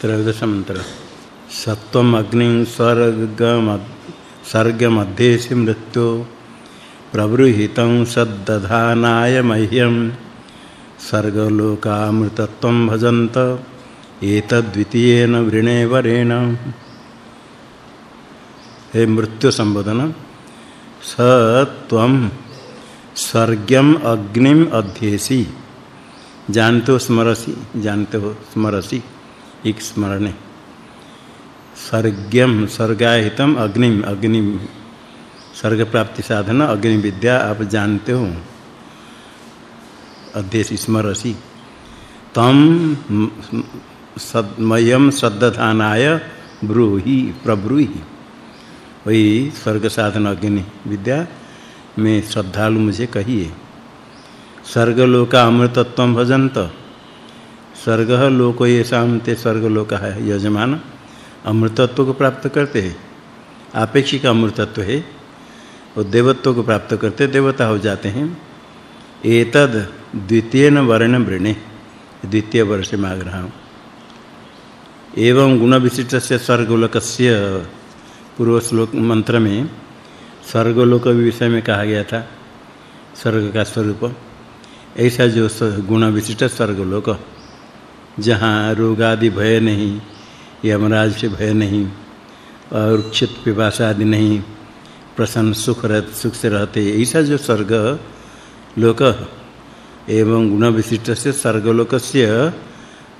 त्रयोदश मंत्र सत्वम अग्नि स्वर्ग सर्ग मध्येसि मृत्यु। प्रबृहित सद्दधानाय मह्यम सर्गलोकामृतत्वं भजन्त। एतद्वितीयेन वृणे वरेण हे मृत्यु संबोधन। सत्वम स्वर्गम अग्निम अध्येसी। जानते हो, स्मरसी, जानते हो, स्मरसी। एक स्मरणे। स्वर्गम स्वर्गाहितम अग्निम अग्नि स्वर्ग प्राप्ति साधन, अग्नि विद्या आप जानते हो। अध्यक्ष स्मरसी। तम मयम श्रद्धानाय ब्रूहि, प्रब्रूहि। वही स्वर्ग साधन, अग्नि विद्या में श्रद्धालु मुझे कहिए। स्वर्गलोका अमृतत्व भजंत स्वर्ग लोक ये शांति स्वर्गलोक है, यजमान। अमृतत्व को प्राप्त करते हैं। आपेक्षिक अमृतत्व है। और देवत्व को प्राप्त करते देवता हो जाते हैं। एतद द्वितीय वर्ण वृणे। द्वितीय वर्ष में मांग रहा हूँ। एवं गुण विशिष्ट से स्वर्गलोकस्य पूर्व श्लोक मंत्र में स्वर्गलोक विषय में कहा गया था, स्वर्ग का स्वरूप। ऐसा जो गुण विशिष्ट स्वर्गलोक। जहाँ रोग आदि भय नहीं, यमराज से भय नहीं, और क्षित पिपाशा आदि नहीं, प्रसन्न सुख रह, सुख से रहते, ऐसा जो स्वर्ग लोक एवं गुण विशिष्ट से स्वर्गलोक से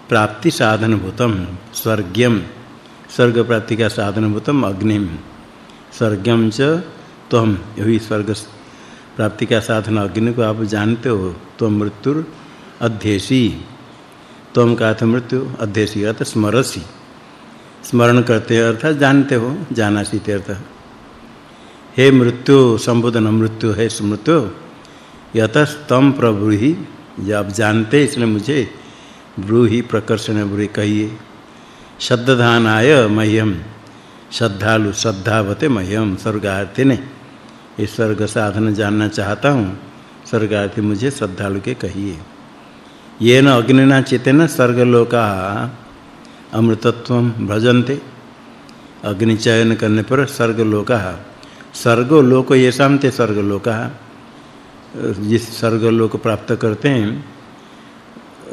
प्राप्ति साधनभूतम, स्वर्ग्यम, स्वर्ग प्राप्ति का साधनभूतम अग्निम स्वर्गम च तम यही स्वर्ग प्राप्ति का साधन अग्नि को आप जानते हो तो मृत्यु अध्येसी। तम का अर्थ मृत्यु अध्येसी अर्थ स्मरसी। स्मरण करते अर्थात जानते हो, जाना सीते अर्थ हे मृत्यु, संबोधन मृत्यु, है स्मृत्यु यतस्तम प्रब्रूहि जब जानते इसलिए मुझे ब्रूहि प्रकर्षण ब्रूहि कहिए। शब्दधानाय मह्यम, श्रद्धालु श्रद्धावते मह्यम, स्वर्गार्थी ने इस स्वर्ग साधन जानना चाहता हूँ, स्वर्गार्थी मुझे श्रद्धालु के कहिए। ये न अग्निना चेतेन स्वर्गलोका अमृतत्व भजन्ते। अग्नि चयन करने पर स्वर्गलोका स्वर्गलोक ये शांति स्वर्गलोका जिस स्वर्गलोक प्राप्त करते हैं,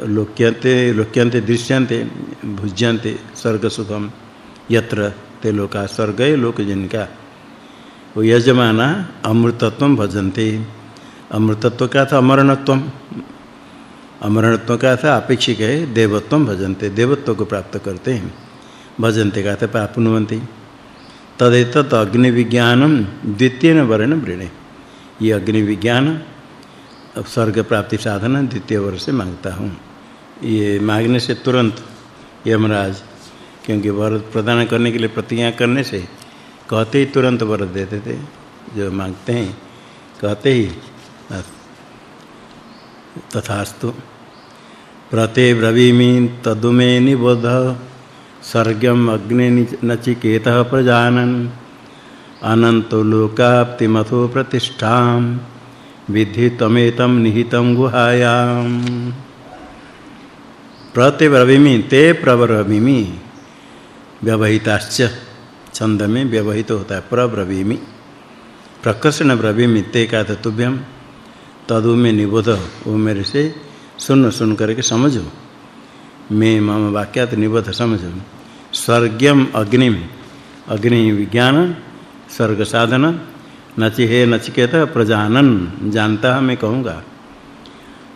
लोक्यन्ते लोक्यन्ते दृश्यन्ते, भुज्यन्ते स्वर्ग सुखम यत्र ते लोका स्वर्ग लोक जिनका वो यजमाना अमृतत्व भजन्ते। अमृतत्व का था? अमरणत्व अमरणत्व का था? अपेक्षिक है, देवत्व भजन्ते, देवत्व को प्राप्त करते हैं। भजन्ते का था प्राप्नुवन्ति तदेत अग्नि विज्ञानम द्वितीय वर्ण वृणे। ये अग्नि विज्ञान अब स्वर्ग प्राप्ति साधन द्वितीय वर्ष से माँगता हूँ। ये मांगने से तुरंत यमराज, क्योंकि वर प्रदान करने के लिए प्रतिज्ञा करने से कहते ही तुरंत वर देते थे जो मांगते हैं, कहते ही तथास्तु। प्रते तदुमे निबोध सर्गम अग्नि नचिकेत प्रजानन। अनंतो लोकाप्तिमथो प्रतिष्ठा विधि तमेतम निहितम गुहायाम। प्रते ब्रवीमि ते प्रब्रवीमि। व्यवहिताश्च छंद में व्यवहित होता है, प्रब्रवीमि। प्रकर्षण ब्रवीमि, ते का तदु में निबोध। वो मेरे से सुन सुन करके समझो। मैं मम वाक्यात निबोध समझो। स्वर्गम अग्निम, अग्नि विज्ञान, स्वर्ग साधन, नचि हे नचिकेत प्रजानन, जानता है मैं कहूँगा।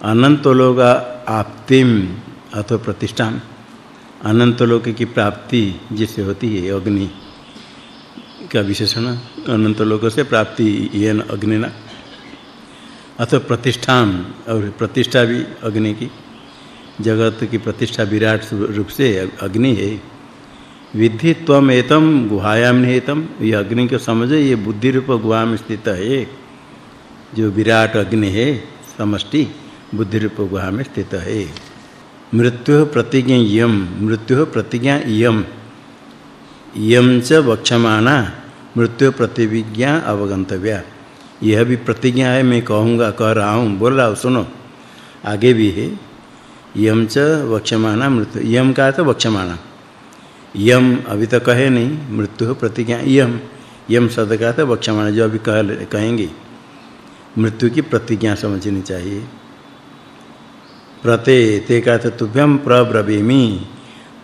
अनंत लोग आप्तिम अथवा प्रतिष्ठान। अनंत लोक की प्राप्ति जिससे होती है अग्नि का विशेषण। अनंत लोक से प्राप्ति ये अग्निना अथवा प्रतिष्ठान और प्रतिष्ठा भी अग्नि की। जगत की प्रतिष्ठा विराट रूप से अग्नि है। विधि त्वम एतम गुहायाम निहितम। ये अग्नि को समझे, ये बुद्धि रूप गुहा में स्थित है। जो विराट अग्नि है, समष्टि बुद्धि रूप गुहा में स्थित है। मृत्यु प्रतिज्ञा यम मृत्यु प्रतिज्ञा यम यम च वक्षमाणा, मृत्यु प्रतिविज्ञा अवगंतव्या यह भी प्रतिज्ञा है, मैं कहूँगा, कह रहा हूँ। बोल रहा हूँ, सुनो। आगे भी है। यम च वक्षमाणा मृत्यु। यम का तो वक्षमाणा। यम अभी तो कहे नहीं, मृत्यु प्रतिज्ञा। यम। यम शब्द का था बक्षमाण जो अभी कह कहेंगे। मृत्यु की प्रतिज्ञा समझनी चाहिए। प्रते ते का तो तुभ्यम प्रब्रवीमि।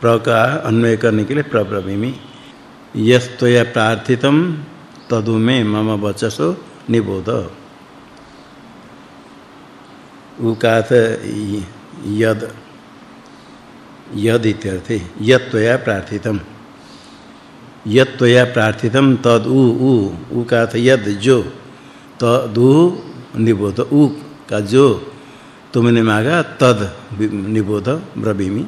प्र का अन्वय करने के लिए प्रब्रवीमि। यस्तया प्रार्थितम, तदु में मम वचसो निबोध। उ का यद यद इत्यर्थे यत्वया प्रार्थितम। यत्वया प्रार्थितम, तद उ उ उ यद, जो, तदु निबोध। उ का जो, तुमने मांगा, तद निबोध, ब्रवीमि।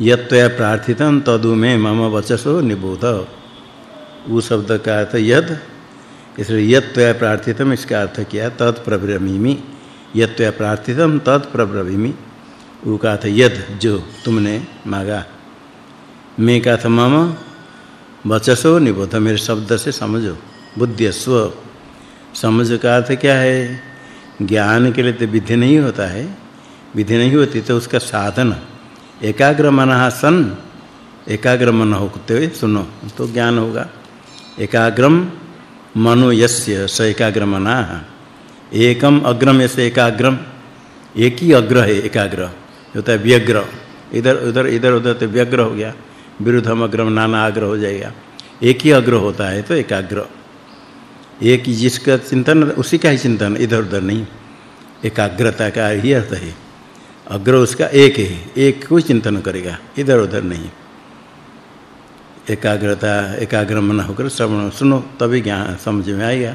यत्वया प्रार्थितम, तदु में मम वचसो निबोध। उ शब्द का अर्थ यद इसलिए यत्वया प्रार्थितम, इसका अर्थ किया तद प्रब्रवीमि यत्वया प्रार्थितम तद प्रब्रवीमि वो कहा था, यद, जो, तुमने मांगा। मैं कहा था, मम, वचसो निबोध, मेरे शब्द से समझो बुद्धिस्व समझ का अर्थ क्या है? ज्ञान के लिए तो विधि नहीं होता है। विधि नहीं होती तो उसका साधन, एकाग्र मनः सन। एकाग्र मन होते हुए सुनो तो ज्ञान होगा। एकाग्रम मनो यस्य स एकाग्र मनाः एकम अग्रम यस्य एकाग्रम, एक ही अग्र है एकाग्र। होता है व्यग्र। इधर, उधर इधर, उधर तो व्यग्र हो गया। विरुद्धम अग्रम नाना आग्रह हो जाएगा। एक ही अग्र होता है तो एकाग्र। एक ही जिसका चिंतन, उसी का ही चिंतन, इधर, उधर नहीं। एकाग्रता का ही अर्थ है। अग्र उसका एक है। एक को चिंतन करेगा। इधर, उधर नहीं। एकाग्रता एकाग्र मन होकर श्रवण। सुनो, तभी ज्ञान, समझ में आएगा।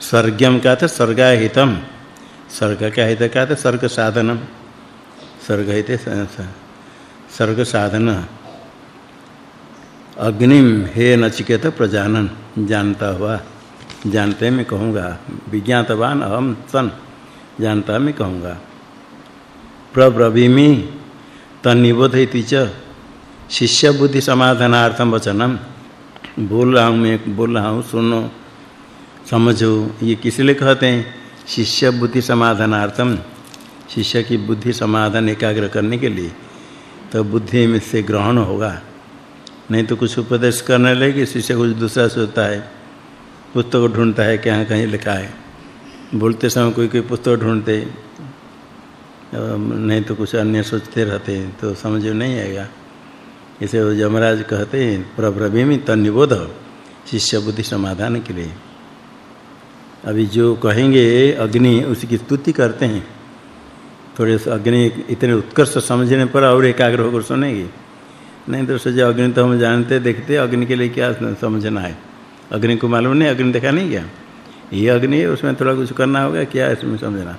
स्वर्गम का था स्वर्गाहितम। स्वर्ग का हित का था स्वर्ग साधनम स्वर्ग हिते स्वर्ग साधन अग्निम हे नचिकेत प्रजानन। जानता हुआ। जानते मैं कहूँगा, विज्ञातवान अहम सन जानता मैं कहूँगा। प्रब्रवीमि तन्निबोधयति च। शिष्य बुद्धि समाधानार्थम वचनम बोल रहा हूँ मैं बोल रहा हूँ सुनो, समझो, ये किस लिए कहते हैं? शिष्य बुद्धि समाधानार्थम शिष्य की बुद्धि समाधान एकाग्र करने के लिए। तो बुद्धि में से ग्रहण होगा। नहीं तो कुछ उपदेश करने लगे, शिष्य कुछ दूसरा सोचता है, पुस्तक ढूंढता है कहाँ कहीं लिखा है। बोलते समय कोई कोई पुस्तक ढूंढते नहीं तो कुछ अन्य सोचते रहते तो समझ नहीं आएगा। इसे यमराज कहते हैं प्रब्रवीमि तन्निबोध शिष्य बुद्धि समाधान के लिए। अभी जो कहेंगे अग्नि, उसकी स्तुति करते हैं। थोड़े से अग्नि इतने उत्कर्ष समझने पर और एकाग्र होकर सुनेंगे। नहीं तो सोचे अग्नि तो हम जानते, देखते, अग्नि के लिए क्या समझना है? अग्नि को मालूम नहीं, अग्नि देखा नहीं क्या ये अग्नि है उसमें थोड़ा कुछ करना होगा, क्या इसमें समझना?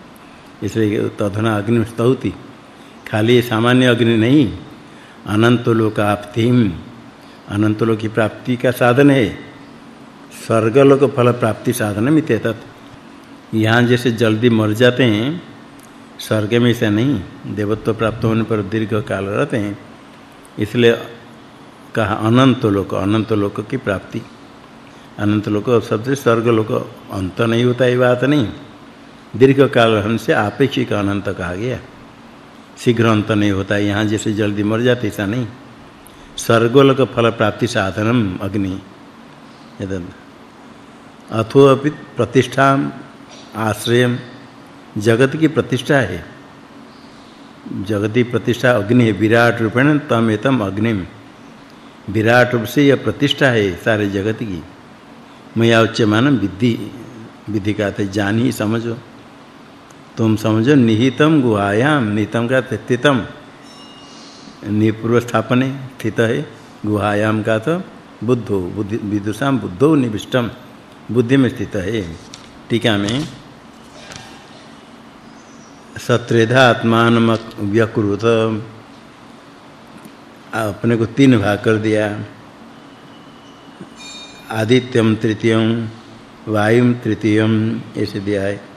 इसलिए तधना अग्नि स्तौति खाली सामान्य अग्नि नहीं अनंत लोकाप्तिम अनंत लोक की प्राप्ति का साधन है। स्वर्ग लोक फल प्राप्ति साधन मित्यत यहाँ जैसे जल्दी मर जाते हैं, स्वर्ग में ऐसा नहीं, देवत्व प्राप्त होने पर दीर्घ काल रहते हैं। इसलिए कहा अनंत लोक अनंत लोक की प्राप्ति। अनंत लोक शब्द स्वर्ग लोक अंत नहीं होता, ये बात नहीं। दीर्घ काल रहने से आपेक्षिक अनंत कहा गया। शीघ्र अंत नहीं होता है यहाँ जैसे जल्दी मर जाते, ऐसा नहीं। स्वर्गलोक फल प्राप्ति साधनम अग्नि। अथो अपि प्रतिष्ठा आश्रयम। जगत की प्रतिष्ठा है। जगती प्रतिष्ठा अग्नि है, विराट रूपेण तम एतम अग्निम। विराट रूप से यह प्रतिष्ठा है सारे जगत की। मया उच्यमान विधि विधि का थे, जान ही समझो। तुम समझो निहितम गुहायाम निहितम का स्थितम निपूर्व स्थापने स्थित है। गुहायाम का तो बुद्धो, बुद्धि विदुषाम बुद्धो निविष्टम। बुद्धि में स्थित है। टीका में सत्रेधा आत्मान व्यकृत अपने को तीन भाग कर दिया। आदित्यम, तृतीयम, वायुम, तृतीयम, ऐसे दिया है।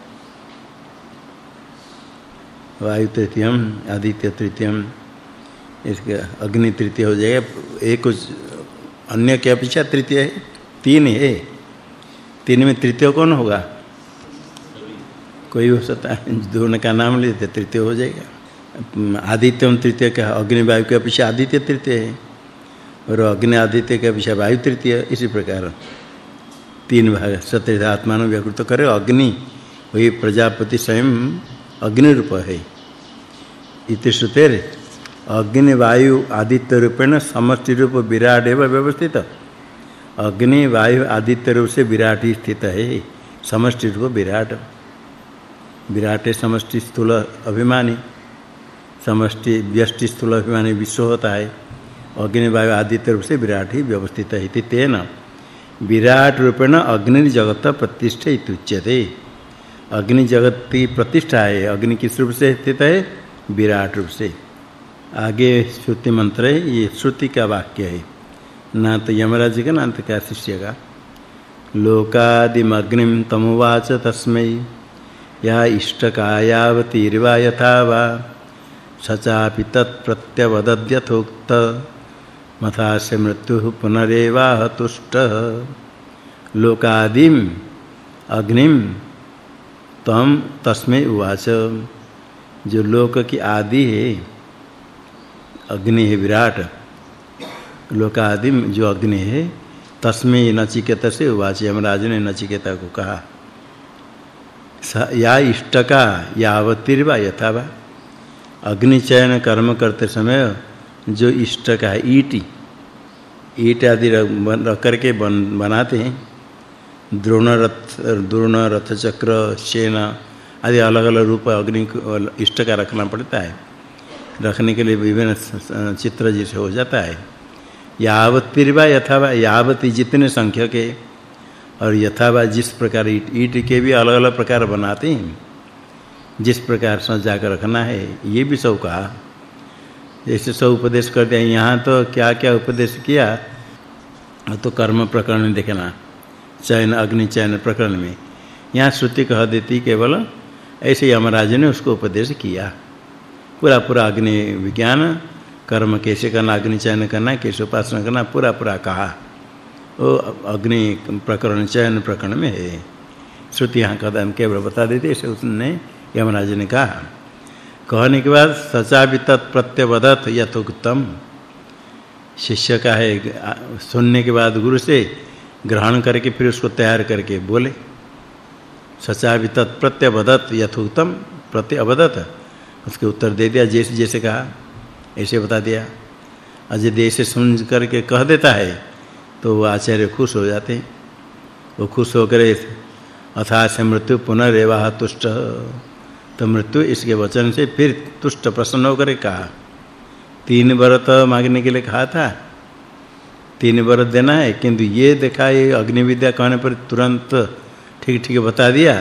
वायु तृतीयम आदित्य तृतीयम, इसके अग्नि तृतीय हो जाएगा। एक कुछ अन्य के अपेक्षा तृतीय है, तीन है। तीन में तृतीय कौन होगा? कोई हो सकता है दोनों का नाम लेते तृतीय हो जाएगा। आदित्यम तृतीय का, अग्नि वायु के अपेक्षा आदित्य तृतीय है, और अग्नि आदित्य के विषय वायु तृतीय, इसी प्रकार। तीन भाग, सत्य आत्मान व्याकृत करे, अग्नि, वही प्रजापति स्वयं अग्नि रूप है। इति श्रुतेर अग्नि वायु आदित्य रूपेण समष्टि रूप विराट एवं व्यवस्थित। अग्नि वायु आदित्य रूप से विराट ही स्थित है। समष्टि रूप विराट। विराट समष्टि स्थूल अभिमानी। समष्टि व्यष्टि स्थूल अभिमानी विश्व होता है। अग्नि वायु आदित्य रूप से विराट ही व्यवस्थित है इति तेन। विराट रूपेण अग्नि जगत प्रतिष्ठा इत्युच्यते अग्नि जगत की प्रतिष्ठा है अग्नि किस रूप से स्थित है? विराट रूप से। आगे श्रुति मंत्र है, ये श्रुति का वाक्य है। ना तो यमराज का ना तो क्या शिष्य का। लोकादिमग्निम तमुवाच तस्मै। या इष्टकायावतीर्वा यथा वा। सचापि तत्प्रत्यवदद्यथोक्त मथास्य मृत्यु पुनरेवाह तुष्ट। लोकादिम अग्निम तम तस्मै उवाच। जो लोक की आदि है अग्नि है विराट। लोकादिम जो अग्नि है तस्मै नचिकेता से उवाच। यमराज ने नचिकेता को कहा या इष्टका यावतिर्वा यथावा। अग्नि चयन कर्म करते समय जो इष्ट का है ईटी। ईट आदि रख करके बन, बनाते हैं। द्रोण रथ द्रोण रथ चक्र, सेना आदि अलग-अलग रूप अग्नि इष्ट का रखना पड़ता है। रखने के लिए विभिन्न चित्र जैसे हो जाता है। यावतिर्वा यथावा, यावति जितने संख्या के, और यथावा जिस प्रकार ईट के भी अलग-अलग प्रकार बनाते हैं, जिस प्रकार सजा कर रखना है, ये भी सब कहा। जैसे सब उपदेश कर दिया यहाँ तो क्या-क्या उपदेश किया तो कर्म प्रकरण देखना। चयन, अग्नि चयन प्रकरण में। यहाँ श्रुति कह देती केवल, ऐसे यमराज ने उसको उपदेश किया। पूरा पूरा अग्नि विज्ञान, कर्म कैसे करना, अग्नि चयन करना, कैसे उपासना करना पूरा पूरा कहा। वो अग्नि प्रकरण, चयन प्रकरण में है। श्रुति यहाँ कदम केवल बता देती ऐसे उसने यमराज ने कहा। कहने के बाद सचा भी तत्प्रत्यवदत यथोक्तम। शिष्य का है सुनने के बाद गुरु से ग्रहण करके फिर उसको तैयार करके बोले सचा भी तत्प्रत्यवदत यथोक्तम प्रत्यवदत। उसके उत्तर दे दिया, जैसे जैसे कहा, ऐसे बता दिया। अजय देश सुन करके कह देता है तो वो आचार्य खुश हो जाते हैं। वो खुश होकर अथा से मृत्यु पुनरेवा तुष्ट। तो मृत्यु इसके वचन से फिर तुष्ट प्रसन्न होकर कहा, तीन व्रत मांगने के लिए कहा था तीन व्रत देना है, किंतु ये देखा ये अग्नि विद्या कहने पर तुरंत ठीक ठीक बता दिया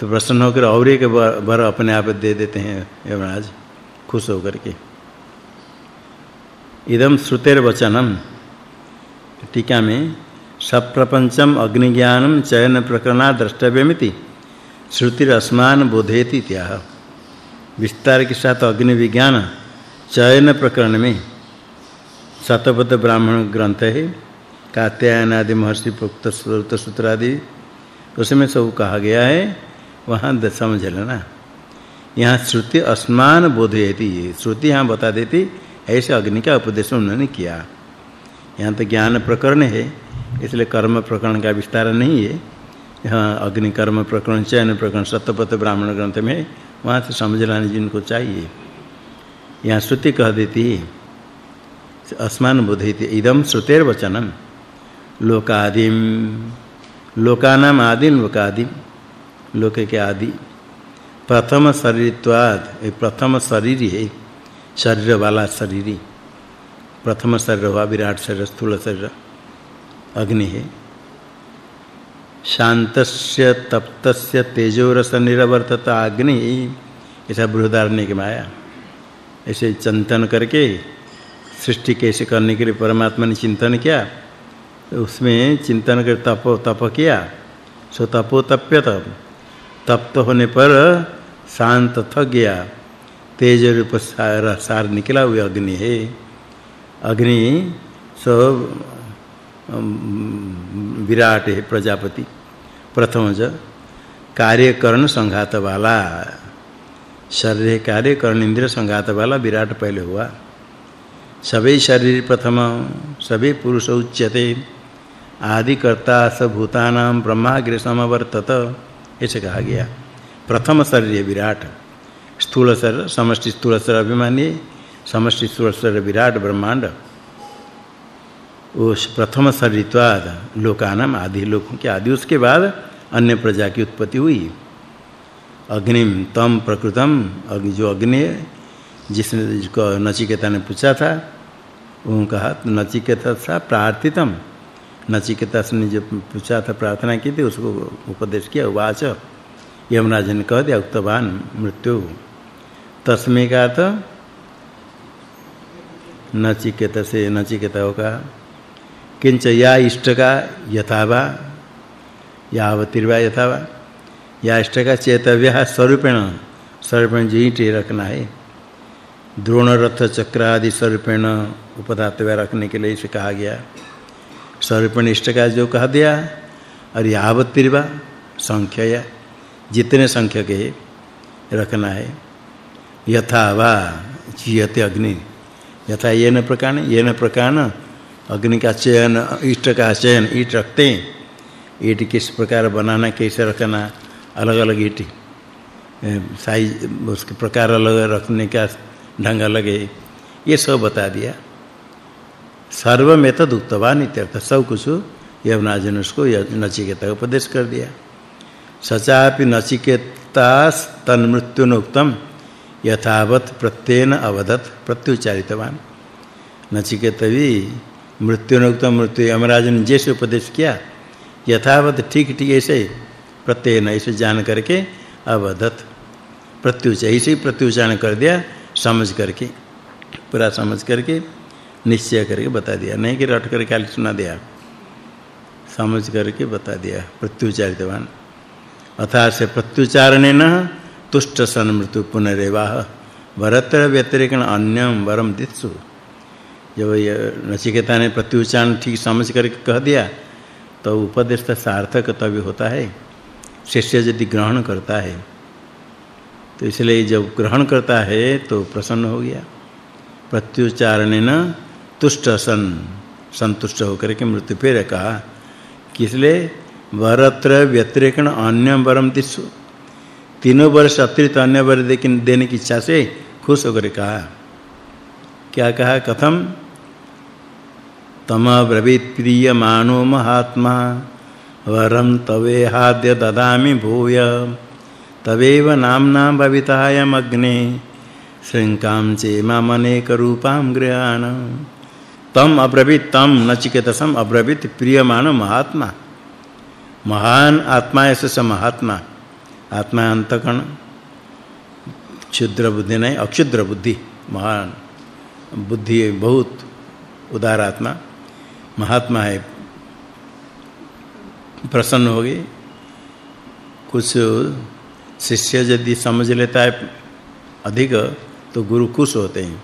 तो प्रसन्न होकर और एक वर अपने आप दे देते हैं, यमराज, खुश होकर के। इदम श्रुतेर वचनम, टीका में सप्रपंचम अग्निज्ञानम चयन प्रकरणा द्रष्टव्यमिति श्रुतिरस्मान बोधयति त्याह। विस्तार के साथ अग्नि विज्ञान चयन प्रकरण में शतपथ ब्राह्मण ग्रंथ है कात्यायन आदि महर्षि प्रोक्त श्रुत सूत्र आदि उसमें सब कहा गया है, वहाँ समझ लेना। यहाँ श्रुति अस्मान बोधयति श्रुति यहाँ बता देती, ऐसे अग्नि का उपदेश उन्होंने किया। यहाँ तो ज्ञान प्रकरण है, इसलिए कर्म प्रकरण का विस्तार नहीं है। यहाँ अग्नि कर्म प्रकरण, चयन प्रकरण सत्यपत ब्राह्मण ग्रंथ में वहाँ से समझ लाने जिनको चाहिए। यहाँ श्रुति कह देती है अस्मान बोधयति इदम श्रुतेर वचनम लोकादिम लोकानाम आदिम लोकादिम लोक के आदि। प्रथम शरीरत्वाद प्रथम शरीर है शरीर वाला शरीर प्रथम शरीर हुआ विराट शरीर स्थूल शरीर अग्नि। है शांतस्य तप्तस्य, तेजोरस, निरवर्तता, अग्नि। ऐसा बृहदारण्य के माया। ऐसे चिंतन करके सृष्टि कैसे करने के लिए परमात्मा ने चिंतन किया तो उसमें चिंतन कर तप तप किया। सो तपो तप्यत। तप्त होने पर शांत थक गया तेज रूप सार सार निकला हुआ अग्नि है। अग्नि सब विराट है प्रजापति। प्रथम ज कार्य कार्यकरण संघात वाला। शरीर कार्य कर्ण इंद्रिय संघात वाला विराट पहले हुआ। सभी शरीर प्रथम, सभी पुरुष उच्यते। आदि कर्ता स भूतानां ब्रह्माग्र समवर्तत ऐसे कहा गया। प्रथम शरीर विराट, स्थूल शरीर, समष्टि स्थूल शरीर अभिमानी, समष्टि स्थूल शरीर विराट ब्रह्मांड। उस प्रथम शरीरत्वाद लोकानाम आदि, लोकों के आदि, उसके बाद अन्य प्रजा की उत्पत्ति हुई। अग्निम तम प्रकृतम, अग्नि जो अग्नि जिसने जिसको नचिकेता ने पूछा था वो कहा, नचिकेता था प्रार्थितम। नचिकेता ने जो पूछा था, प्रार्थना की थी, उसको उपदेश किया, वाच। यमराज ने कह दिया, उक्तवान, मृत्यु। तस्मे का तो नचिकेता से नचिकेता होगा किंच या इष्ट का यथावा यावतिर्वा यथावा। या इष्ट का चेतव्य स्वरूपेण स्वरूपेण जीटे रखना है। द्रोण रथ चक्र आदि स्वरूपेण उपधातव्य रखने के लिए इसे कहा गया। स्वरूपेण इष्ट का जो कह दिया, और यावतिर्वा संख्या या जितने संख्या के रखना है। यथा वा चीयते अग्नि। यथा येन प्रकार येन प्रकार अग्नि का चयन, इष्ट का चयन, ईट रखते हैं। ईट किस प्रकार बनाना, कैसे रखना अलग अलग ईट। साइज़, उसके प्रकार अलग रखने का ढंग लगे। ये सब बता दिया। सर्वमेतद उक्तवान इत्यर्थ सब कुछ यवनाजन उसको नचिकेता को उपदेश कर दिया। सचापि नचिकेता तन्मृत्युनोक्तम यथावत प्रत्येन अवदत प्रत्युच्चारितवान। नचिकेत भी मृत्युनोक्तम मृत्यु यमराज ने जैसे उपदेश किया। यथावत ठीक ठीक ऐसे प्रत्येन ऐसे जान करके अवदत। प्रत्युच ऐसे प्रत्युच्चारण कर दिया। समझ करके, पूरा समझ करके, निश्चय करके बता दिया। नहीं कि रट कर खाली सुना दिया। समझ करके बता दिया। प्रत्युच्चारितवान। अर्थात से प्रत्युच्चारणेन तुष्ट सन मृत्यु पुनरेवाह। वरत्र व्यतिरेकण अन्यम वरम दित्सु। जब ये नचिकेता ने प्रत्युच्चारण ठीक समझ करके कह दिया तो उपदेश सार्थक तभी होता है। शिष्य यदि ग्रहण करता है तो इसलिए जब ग्रहण करता है तो प्रसन्न हो गया। प्रत्युच्चारणेन तुष्ट सन संतुष्ट होकर के मृत्यु। फिर कहा किसलिए वरत्र व्यतिरेकण अन्य वरम दिसु तीनों वर्ष अतिरिक्त अन्य वर देने की इच्छा से खुश होकर कहा, क्या कहा? कथम, तम ब्रवीत प्रिय मानो महात्मा वरम तवे हाद्य ददामि भूय। तवेव नामना भवितायम अग्ने श्रृंकाम चे मामनेक रूपाम गृहान तम अब्रवीत, तम नचिकेतसम अब्रवीत प्रियमान महात्मा। महान आत्मा ऐसे महात्मा। आत्मा अंतकण क्षुद्र बुद्धि नहीं अक्षुद्र बुद्धि महान बुद्धि बहुत उदार आत्मा महात्मा है। प्रसन्न हो गए कुछ शिष्य यदि समझ लेता है अधिक तो गुरु खुश होते हैं।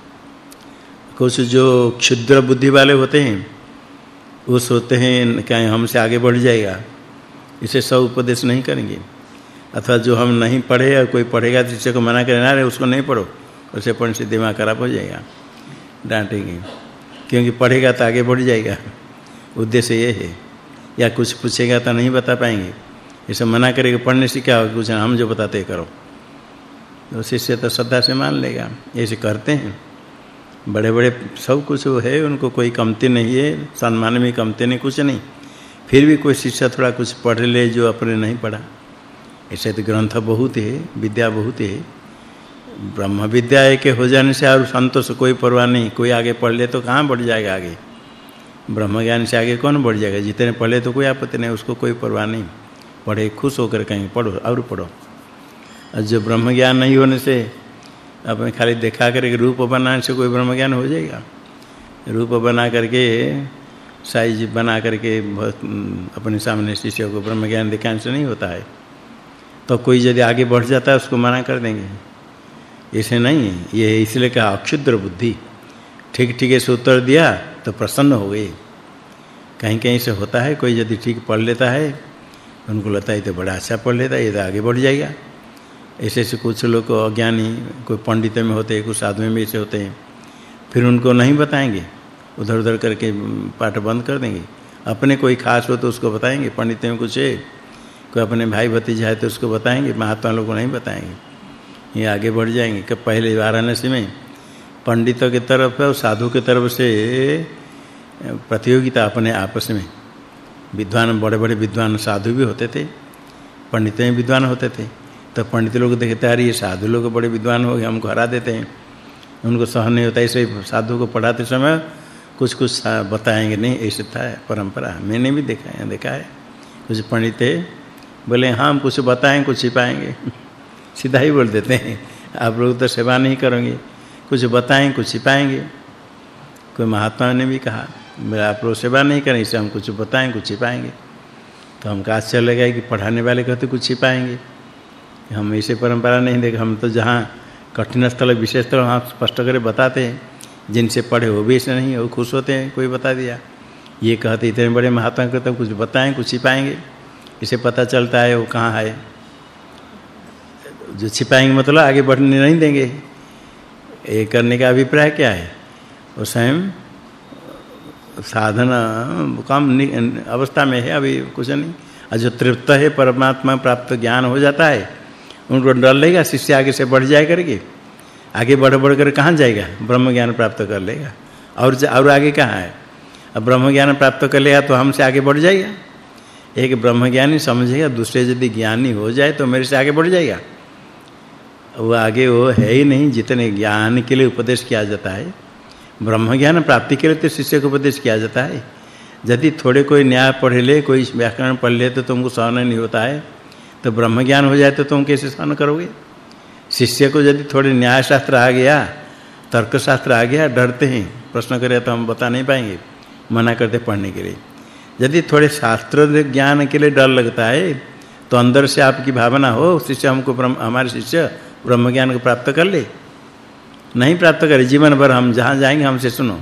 कुछ जो क्षुद्र बुद्धि वाले होते हैं, वो सोचते हैं, क्या हमसे आगे बढ़ जाएगा? इसे सब उपदेश नहीं करेंगे। अथवा जो हम नहीं पढ़े या कोई पढ़ेगा तो शिष्य को मना करे, ना रे, उसको नहीं पढ़ो, उसे पढ़ने से दिमाग खराब हो जाएगा। डांटेंगे। क्योंकि पढ़ेगा तो आगे बढ़ जाएगा। उद्देश्य ये है। या कुछ पूछेगा तो नहीं बता पाएँगे। इसे मना करेगा, पढ़ने से क्या होगा? कुछ हम जो बताते करो। तो शिष्य तो श्रद्धा से मान लेगा। ऐसे करते हैं। बड़े-बड़े सब कुछ है, उनको कोई कमती नहीं है, सम्मान में कमती नहीं, कुछ नहीं। फिर भी कोई शिष्य थोड़ा कुछ पढ़ ले जो अपने नहीं पढ़ा। ऐसे तो ग्रंथ बहुत है, विद्या बहुत है। ब्रह्म विद्या एक हो जाने से और संतोष, कोई परवाह नहीं। कोई आगे पढ़ ले तो कहाँ बढ़ जाएगा आगे? ब्रह्म ज्ञान से आगे कौन बढ़ जाएगा? जितने पढ़े तो कोई आपत्ति नहीं, उसको कोई परवाह नहीं। पढ़े, खुश होकर कहीं पढ़ो, और पढ़ो। और जो ब्रह्म ज्ञान नहीं होने से अपने खाली देखा करके रूप बनाने से कोई ब्रह्म ज्ञान हो जाएगा? रूप बना करके साइज़ बना करके अपने सामने शिष्य को ब्रह्म ज्ञान दिखाने से नहीं होता है। तो कोई यदि आगे बढ़ जाता है, उसको मना कर देंगे। ऐसे नहीं ये इसलिए कहा, अक्षुद्र बुद्धि। ठीक ठीक से उत्तर दिया तो प्रसन्न हो गए। कहीं कहीं से होता है, कोई यदि ठीक पढ़ लेता है उनको लगता है तो बड़ा अच्छा पढ़ लेता है, ये तो आगे बढ़ जाएगा। ऐसे ऐसे कुछ लोग अज्ञानी, कोई पंडित में होते हैं, कुछ आदमी में ऐसे होते हैं। फिर उनको नहीं बताएँगे उधर-उधर करके पाठ बंद कर देंगे। अपने कोई खास हो तो उसको बताएँगे, पंडित में कुछ है। कोई अपने भाई भतीजा है तो उसको बताएँगे, महात्मा लोगों को नहीं बताएँगे। ये आगे बढ़ जाएँगे। कि पहले वाराणसी में पंडितों की तरफ़ और साधु की तरफ़ से प्रतियोगिता अपने आपस में विद्वान, बड़े-बड़े विद्वान साधु भी होते थे, पंडित भी विद्वान होते थे। तो पंडित लोग देखते हैं ये साधु लोग बड़े विद्वान हो गए, हमको हरा देते हैं। उनको सहन नहीं होता, ऐसे साधु को पढ़ाते समय कुछ कुछ बताएँगे, नहीं, ऐसे था, परंपरा, मैंने भी देखा है देखा है। कुछ पंडित बोले हाँ हम कुछ बताएँ, कुछ छिपाएँगे सीधा ही बोल देते हैं, आप लोग तो सेवा नहीं करोगे, कुछ बताएँ, कुछ छिपाएँगे कोई महात्मा ने भी कहा आप लोग सेवा नहीं करें इसे हम कुछ बताएँ, कुछ छिपाएँगे। तो हम का चल गए कि पढ़ाने वाले कहते कुछ छिपाएँगे। हम ऐसे परंपरा नहीं देख, हम तो जहाँ कठिन स्थल, विशेष स्थल हम स्पष्ट करके बताते हैं। जिनसे पढ़े वो भी ऐसे नहीं, वो खुश होते हैं, कोई बता दिया। ये कहते इतने बड़े महात्मा कहते कुछ बताएँ, कुछ छिपाएँगे। इसे पता चलता है वो कहाँ है। जो छिपाएँगे मतलब आगे बढ़ने नहीं देंगे। ये करने का अभिप्राय क्या है? वो स्वयं साधना कम अवस्था में है, अभी कुछ नहीं। जो तृप्त है, परमात्मा प्राप्त ज्ञान हो जाता है, उनको डर लेगा शिष्य आगे से बढ़ जाए करके। आगे बढ़ बढ़ कर कहाँ जाएगा? ब्रह्म ज्ञान प्राप्त कर लेगा। और और आगे कहाँ है? अब ब्रह्म ज्ञान प्राप्त कर लेगा तो हमसे आगे बढ़ जाएगा। एक ब्रह्म ज्ञानी समझेगा, दूसरे यदि ज्ञानी हो जाए तो मेरे से आगे बढ़ जाएगा। वो आगे वो है ही नहीं, जितने ज्ञान के लिए उपदेश किया जाता है। ब्रह्म ज्ञान प्राप्ति के लिए तो शिष्य को उपदेश किया जाता है। यदि थोड़े कोई न्याय पढ़ ले, कोई व्याकरण पढ़ ले तो तुमको सहन नहीं होता है। तो ब्रह्म ज्ञान हो जाए तो तुम कैसे सहन करोगे? शिष्य को यदि थोड़े न्याय शास्त्र आ गया तर्क शास्त्र आ गया, डरते हैं। प्रश्न करे तो हम बता नहीं पाएँगे, मना करते पढ़ने के लिए। यदि थोड़े शास्त्र ज्ञान के लिए डर लगता है तो अंदर से आपकी भावना हो, शिष्य हमको हमारे शिष्य ब्रह्म ज्ञान को प्राप्त कर ले। नहीं प्राप्त करे। जीवन भर हम जहाँ जाएँगे हमसे सुनो।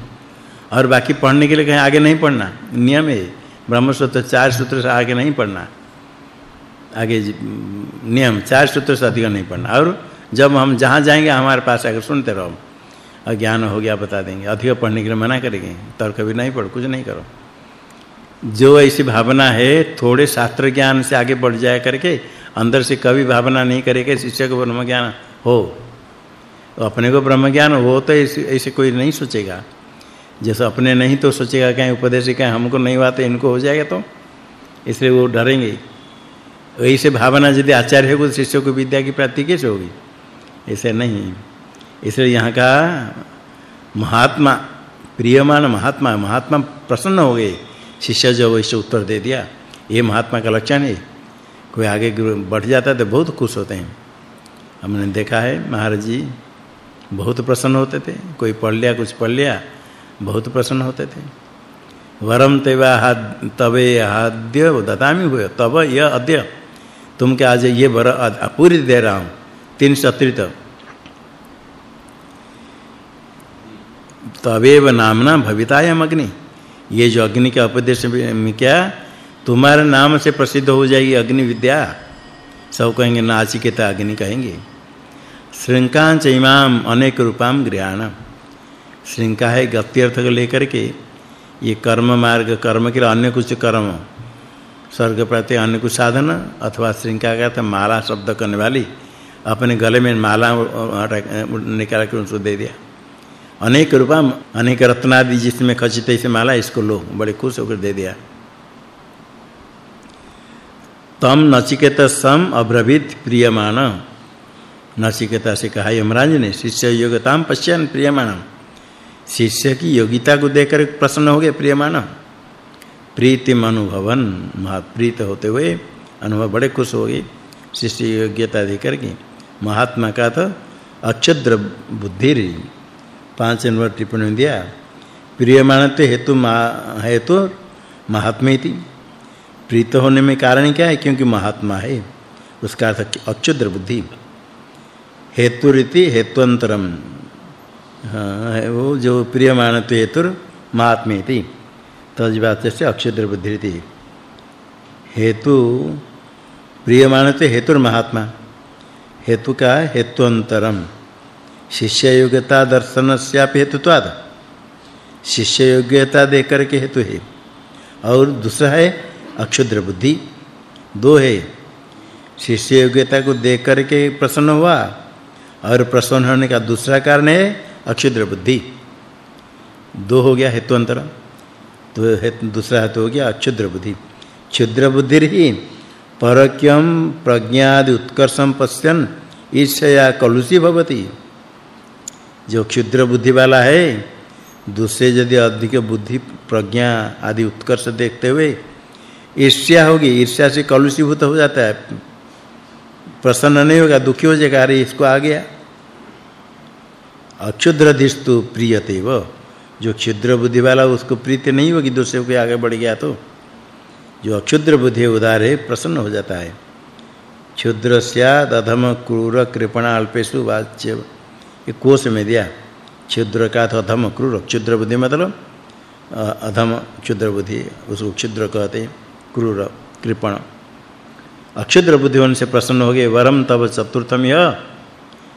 और बाकी पढ़ने के लिए कहीं आगे नहीं पढ़ना। नियम है ब्रह्म सूत्र चार सूत्र से आगे नहीं पढ़ना। आगे नियम, चार सूत्र से अधिक नहीं पढ़ना। और जब हम जहाँ जाएँगे, हमारे पास आकर सुनते रहो। अज्ञान हो गया, बता देंगे। अधिक पढ़ने के लिए मना करेंगे। तर्क भी नहीं पढ़ो, कुछ नहीं करो। जो ऐसी भावना है, थोड़े शास्त्र ज्ञान से आगे बढ़ जाए करके, अंदर से कभी भावना नहीं करेगा शिष्य को ब्रह्म ज्ञान। हो। तो अपने को ब्रह्म ज्ञान हो तो ऐसे कोई नहीं सोचेगा। जैसे अपने नहीं तो सोचेगा, कहीं उपदेश, कहीं हमको नहीं बात, इनको हो जाएगा तो? इसलिए वो डरेंगे। ऐसे भावना यदि आचार्य तो शिष्य को विद्या की प्राप्ति कैसे होगी? ऐसे नहीं। इसलिए यहाँ का महात्मा, प्रियमान महात्मा महात्मा प्रसन्न हो गए। शिष्य जो वैसे उत्तर दे दिया। ये महात्मा का लक्षण है। कोई आगे बढ़ जाता है तो बहुत खुश होते हैं। हमने देखा है महाराज जी बहुत प्रसन्न होते थे। कोई पढ़ लिया, कुछ पढ़ लिया, बहुत प्रसन्न होते थे। वरम तेवा तवे आद्य दतामी हुए। तब यह अद्य। तुम क्या आज ये वर पूरी दे रहा हूँ? तीन सत्रित। तवेव नामना भवितायम अग्नि। ये जो अग्नि के उपदेश में क्या? तुम्हारे नाम से प्रसिद्ध हो जाएगी अग्नि विद्या सब कहेंगे नाचिकेता अग्नि कहेंगे। श्रृंकांच इमाम अनेक रूपाम गृहाण। श्रृंका है गति अर्थ को लेकर के ये कर्म मार्ग, कर्म के अन्य कुछ कर्म, स्वर्ग प्राप्ति अन्य कुछ साधन अथवा श्रृंका का तो माला शब्द करने वाली, अपने गले में माला निकाल कर उसको दे दिया। अनेक रूपा, अनेक रत्नादि जिसमें खचित इसे माला, इसको लो, बड़े खुश होकर दे दिया। तम नचिकेत सम अब्रवीत प्रियमान नचिकेता से कहा, यमराज ने शिष्य योग्यताम पश्यन प्रियमान शिष्य की योग्यता को देखकर प्रसन्न हो गए प्रियमान प्रीतिम अनुभवन प्रीत होते हुए अनुभव बड़े खुश हो गए। शिष्य योग्यता देकर के महात्मा का तो अक्षद्र बुद्धि पाँच नंबर टिप्पणी दिया प्रियमानते हेतु हेतु महात्मेति। प्रीत होने में कारण क्या है? क्योंकि महात्मा है। उसका अर्थ अक्षुद्र बुद्धि। हेतु रीति हेतुअंतरम हाँ वो जो प्रियमानत्व हेतु महात्मेति तज्वात से अक्षुद्र बुद्धि रीति हेतु प्रियमानत्व हेतु महात्मा। हेतु का हेतुअंतरम शिष्य योग्यता दर्शन से हेतुत्वाद शिष्य योग्यता दे करके हेतु है। और दूसरा है अक्षुद्र बुद्धि दो है शिष्य योग्यता को देख करके प्रसन्न हुआ। और प्रसन्न होने का दूसरा कारण है अक्षुद्र बुद्धि। दो हो गया हेतु अंतर। तो हेतु दूसरा हेतु हो गया अक्षुद्र बुद्धि। क्षुद्र बुद्धि ही परक्यम प्रज्ञादि उत्कर्षम पश्यन, ईर्ष्या कलुषी भवति। जो क्षुद्र बुद्धि वाला है, दूसरे यदि अधिक बुद्धि, प्रज्ञा आदि उत्कर्ष देखते हुए, ईर्ष्या होगी, ईर्ष्या से कलुषीभूत हो जाता है। प्रसन्न नहीं होगा, दुखी हो जाएगा, अरे इसको आ गया। अक्षुद्र दिस्तु प्रियते व जो क्षुद्र बुद्धि वाला उसको प्रीति नहीं होगी, दूसरे के आगे बढ़ गया तो। जो अक्षुद्र बुद्धि उदार है, प्रसन्न हो जाता है। क्षुद्र स्याद अधम क्रूर कृपणा वाच्य। ये कोष में दिया। क्षुद्र का तो अधम क्रूर क्षुद्र बुद्धि मतलब अधम क्षुद्र बुद्धि उसको क्षुद्र कहते क्रूर कृपण। अक्षुद्र बुद्धि होने से प्रसन्न हो गए, वरम तब चतुर्थम यह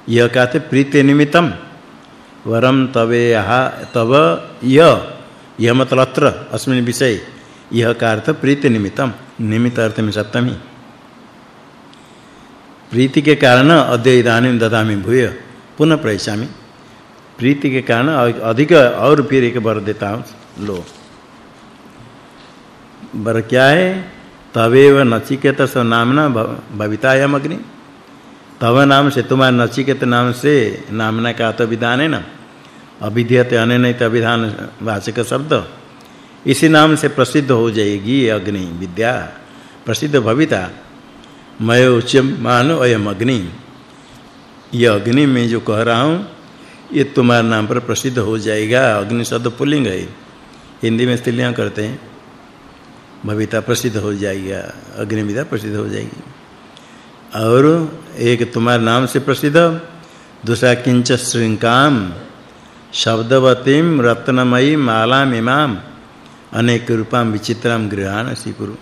यह कहते प्रीति निमित्तम। वरम तवे यहा तब यह यह मतलब अत्र, अस्मिन् विषय। यह का प्रीति निमित्तम निमित्त अर्थ में सप्तमी। प्रीति के कारण अद्य इदानीं ददामि भूय। पुनः प्रयशामि प्रीति के कारण अधिक और फिर एक वर देता हूँ। लो। वर क्या है? तवेव नचिकेत स नामना भवितायम अग्नि तव नाम से, तुम्हारे नचिकेत नाम से नामना का तो विधान है ना? अभिधेयते अनैत अभिधान वाचक शब्द। इसी नाम से प्रसिद्ध हो जाएगी अग्नि विद्या। प्रसिद्ध भविता, मय उच्चम मान अयम अग्नि। ये अग्नि में जो कह रहा हूँ, ये तुम्हारे नाम पर प्रसिद्ध हो जाएगा। अग्नि शब्द पुल्लिंग है। हिंदी में स्त्रीलिंग करते हैं। भविता प्रसिद्ध हो जाएगा। अग्नि विद्या प्रसिद्ध हो जाएगी। और, एक तुम्हारे नाम से प्रसिद्ध, दूसरा किंच श्रृंकाम, शब्दवतीम, रत्नमयी, मालाम इमाम, अनेक रूपाम विचित्रम गृहान सिकुरु।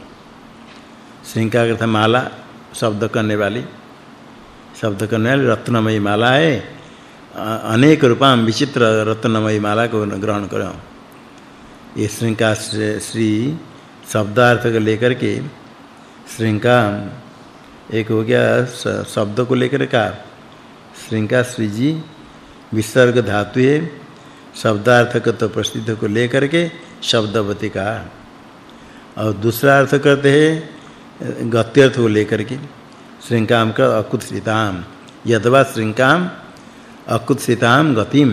श्रृंका का माला, शब्द करने वाली। शब्द करने वाली रत्नमयी माला है। अनेक रूपाम विचित्र रत्नमयी माला को ग्रहण करो। ये श्रृंका श्री शब्दार्थ को लेकर के श्रृंका एक हो गया शब्द को लेकर का। श्रृंका श्री जी विसर्ग धातु है शब्दार्थ को तो प्रसिद्ध को लेकर के शब्दवती का। और दूसरा अर्थ करते हैं, गत्यर्थ को लेकर के। श्रृंगाम का अकुत्सिताम, यदवा श्रृंकाम अकुत्सिताम गतिम।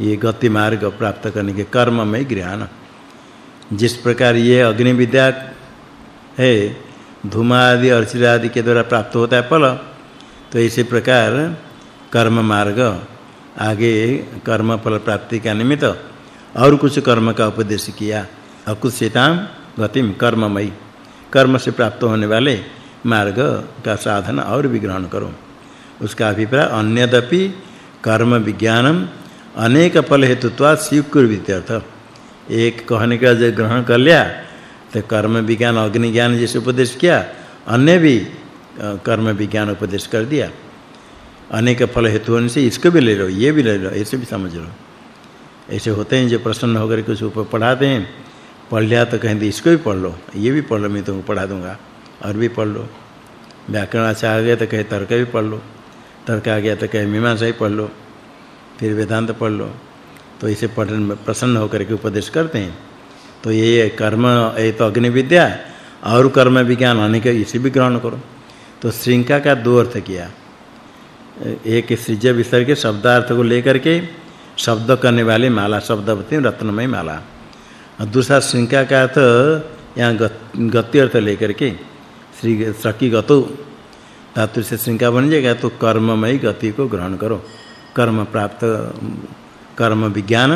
ये गति मार्ग प्राप्त करने के कर्म में ज्ञान। जिस प्रकार ये अग्नि विद्या है धूम आदि अर्चिर आदि के द्वारा प्राप्त होता है फल। तो इसी प्रकार कर्म मार्ग, आगे कर्म फल प्राप्ति का निमित्त और कुछ कर्म का उपदेश किया। अकुशेताम गतिम कर्ममयी। कर्म से प्राप्त होने वाले मार्ग का साधन और भी ग्रहण करो। उसका अभिप्राय, अन्यदपि कर्म विज्ञानम अनेक फल हेतुत्वा स्वीकृत अर्थ एक कहने का जो ग्रहण कर लिया तो कर्म विज्ञान अग्नि ज्ञान जैसे उपदेश किया, अन्य भी कर्म विज्ञान उपदेश कर दिया। अनेक फल हेतु होने से इसको भी ले लो, ये भी ले लो, ऐसे भी समझ लो। ऐसे होते हैं जो प्रसन्न होकर कुछ ऊपर पढ़ाते हैं, पढ़ लिया तो कहेंगे, इसको भी पढ़ लो, ये भी पढ़ लो, मैं तुमको पढ़ा दूँगा, और भी पढ़ लो। व्याकरण अच्छा आ गया तो कहे, तर्क भी पढ़ लो, तर्क आ गया तो कहे, मीमांसा ही पढ़ लो, फिर वेदांत पढ़ लो। तो इसे पढ़ने में प्रसन्न होकर के उपदेश करते हैं। तो ये कर्म, ये तो अग्नि विद्या और कर्म विज्ञान अनेक इसे भी ग्रहण करो। तो श्रृंखला का दो अर्थ किया। एक सृज विसर्ग के शब्दार्थ को लेकर के शब्द करने वाली माला शब्दवती रत्नमय माला। और दूसरा श्रृंखला का अर्थ, यहाँ गति अर्थ लेकर के श्री सकी गतो, धातु से श्रृंखला बन जाएगा तो कर्ममय गति को ग्रहण करो। कर्म प्राप्त, कर्म विज्ञान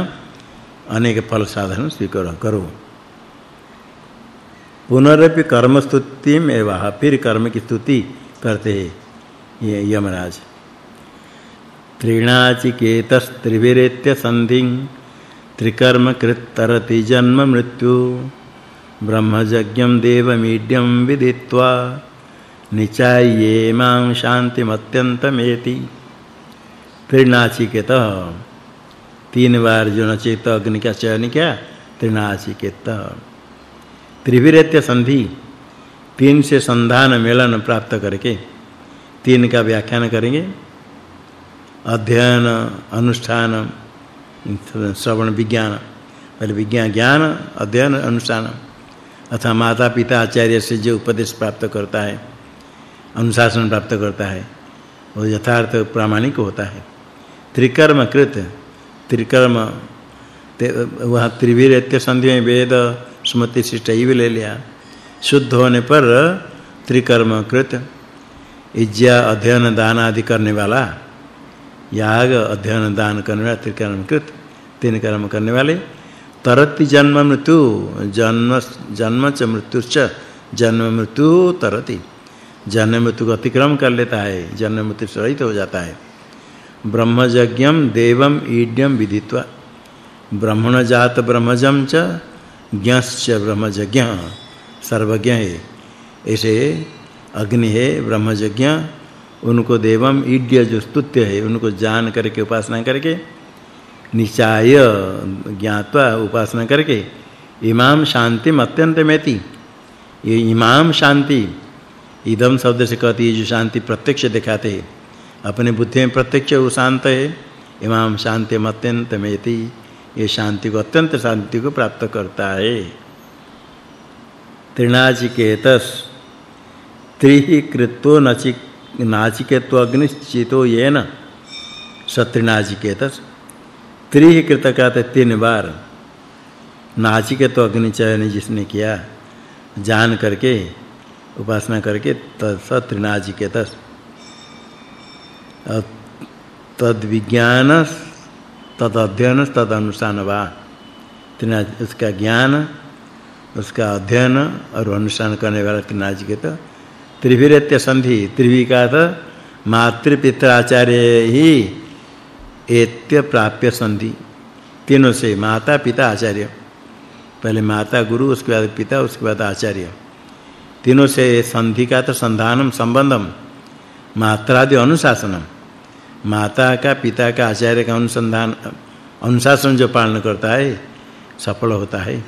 अनेक फल साधन स्वीकार, करो। पुनरपि कर्म स्तुतिम एवं, फिर कर्म की स्तुति करते हैं, ये यमराज। त्रिणाचिकेतस्त्रिविरेत्य संधिं त्रिकर्म कृत्तरति जन्म मृत्यु। ब्रह्मजज्ञं देवमीड्यं विदित्वा निचाये माँ शान्तिमत्यन्तमेति। त्रिनाचिकेत तीन बार जो नचित अग्नि का चयन किया त्रिनाचिकेत त्रिविरत्य संधि, तीन से संधान मेलन प्राप्त करके तीन का व्याख्यान करेंगे। अध्ययन, अनुष्ठान, श्रवण विज्ञान, पहले विज्ञान ज्ञान, अध्ययन, अनुष्ठान। अथवा माता पिता आचार्य से जो उपदेश प्राप्त करता है, अनुशासन प्राप्त करता है, वो यथार्थ प्रामाणिक होता है। त्रिकर्म कृत त्रिकर्म वह त्रिवीरत्य संधि में वेद स्मृति शिष्ट ही ले लिया शुद्ध होने पर त्रिकर्म कृत इज्जा अध्ययन दान आदि करने वाला याग अध्ययन दान करने वाला त्रिकर्म कृत तीन कर्म करने वाले तरति जन्म मृत्यु जन्म जन्म च मृत्यु च जन्म मृत्यु तरति जन्म मृत्यु को अतिक्रम कर लेता है जन्म मृत्यु से रहित हो जाता है ब्रह्मजज्ञम देवम ईड्यम विदित्वा। ब्रह्मण जात ब्रह्मजम च ज्ञश्च ब्रह्मजज्ञ। सर्वज्ञ है। ऐसे अग्नि है, ब्रह्मजज्ञ, उनको देवम ईड्य जो स्तुत्य है, उनको जान करके, उपासना करके निचाय ज्ञात्वा उपासना करके इमाम शांति अत्यंत मेति। ये इमाम शांति इदम शब्द से कहती है जो शांति प्रत्यक्ष दिखाते हैं। अपने बुद्धि में प्रत्यक्ष वो शांत है। इमाम शांति अत्यंत मेति। ये शांति को अत्यंत शांति को प्राप्त करता है। त्रिनाचिकेतस। त्रिहि कृत्व नचिक नाचिकेत्व अग्निश्चितो येन। सत्रिनाचिकेतस त्रिहि कृत का तीन बार। नाचिकेत्व अग्नि चयन जिसने किया। जान करके, उपासना करके सत्रिनाचिकेतस तद विज्ञान तद अध्ययन तद अनुष्ठान वा उसका ज्ञान, उसका अध्ययन और अनुष्ठान करने वाला त्रिनाचिकेत त्रिभिरत्य संधि त्रिभि का मातृपित्र आचार्य ही एत्य प्राप्य संधि। तीनों से माता, पिता, आचार्य। पहले माता गुरु, उसके बाद पिता, उसके बाद आचार्य। तीनों से संधि का तो संधानम, संबंधम, मात्रादि अनुशासनम। माता का पिता का आचार्य का अनुसंधान अनुशासन जो पालन करता है, सफल होता है,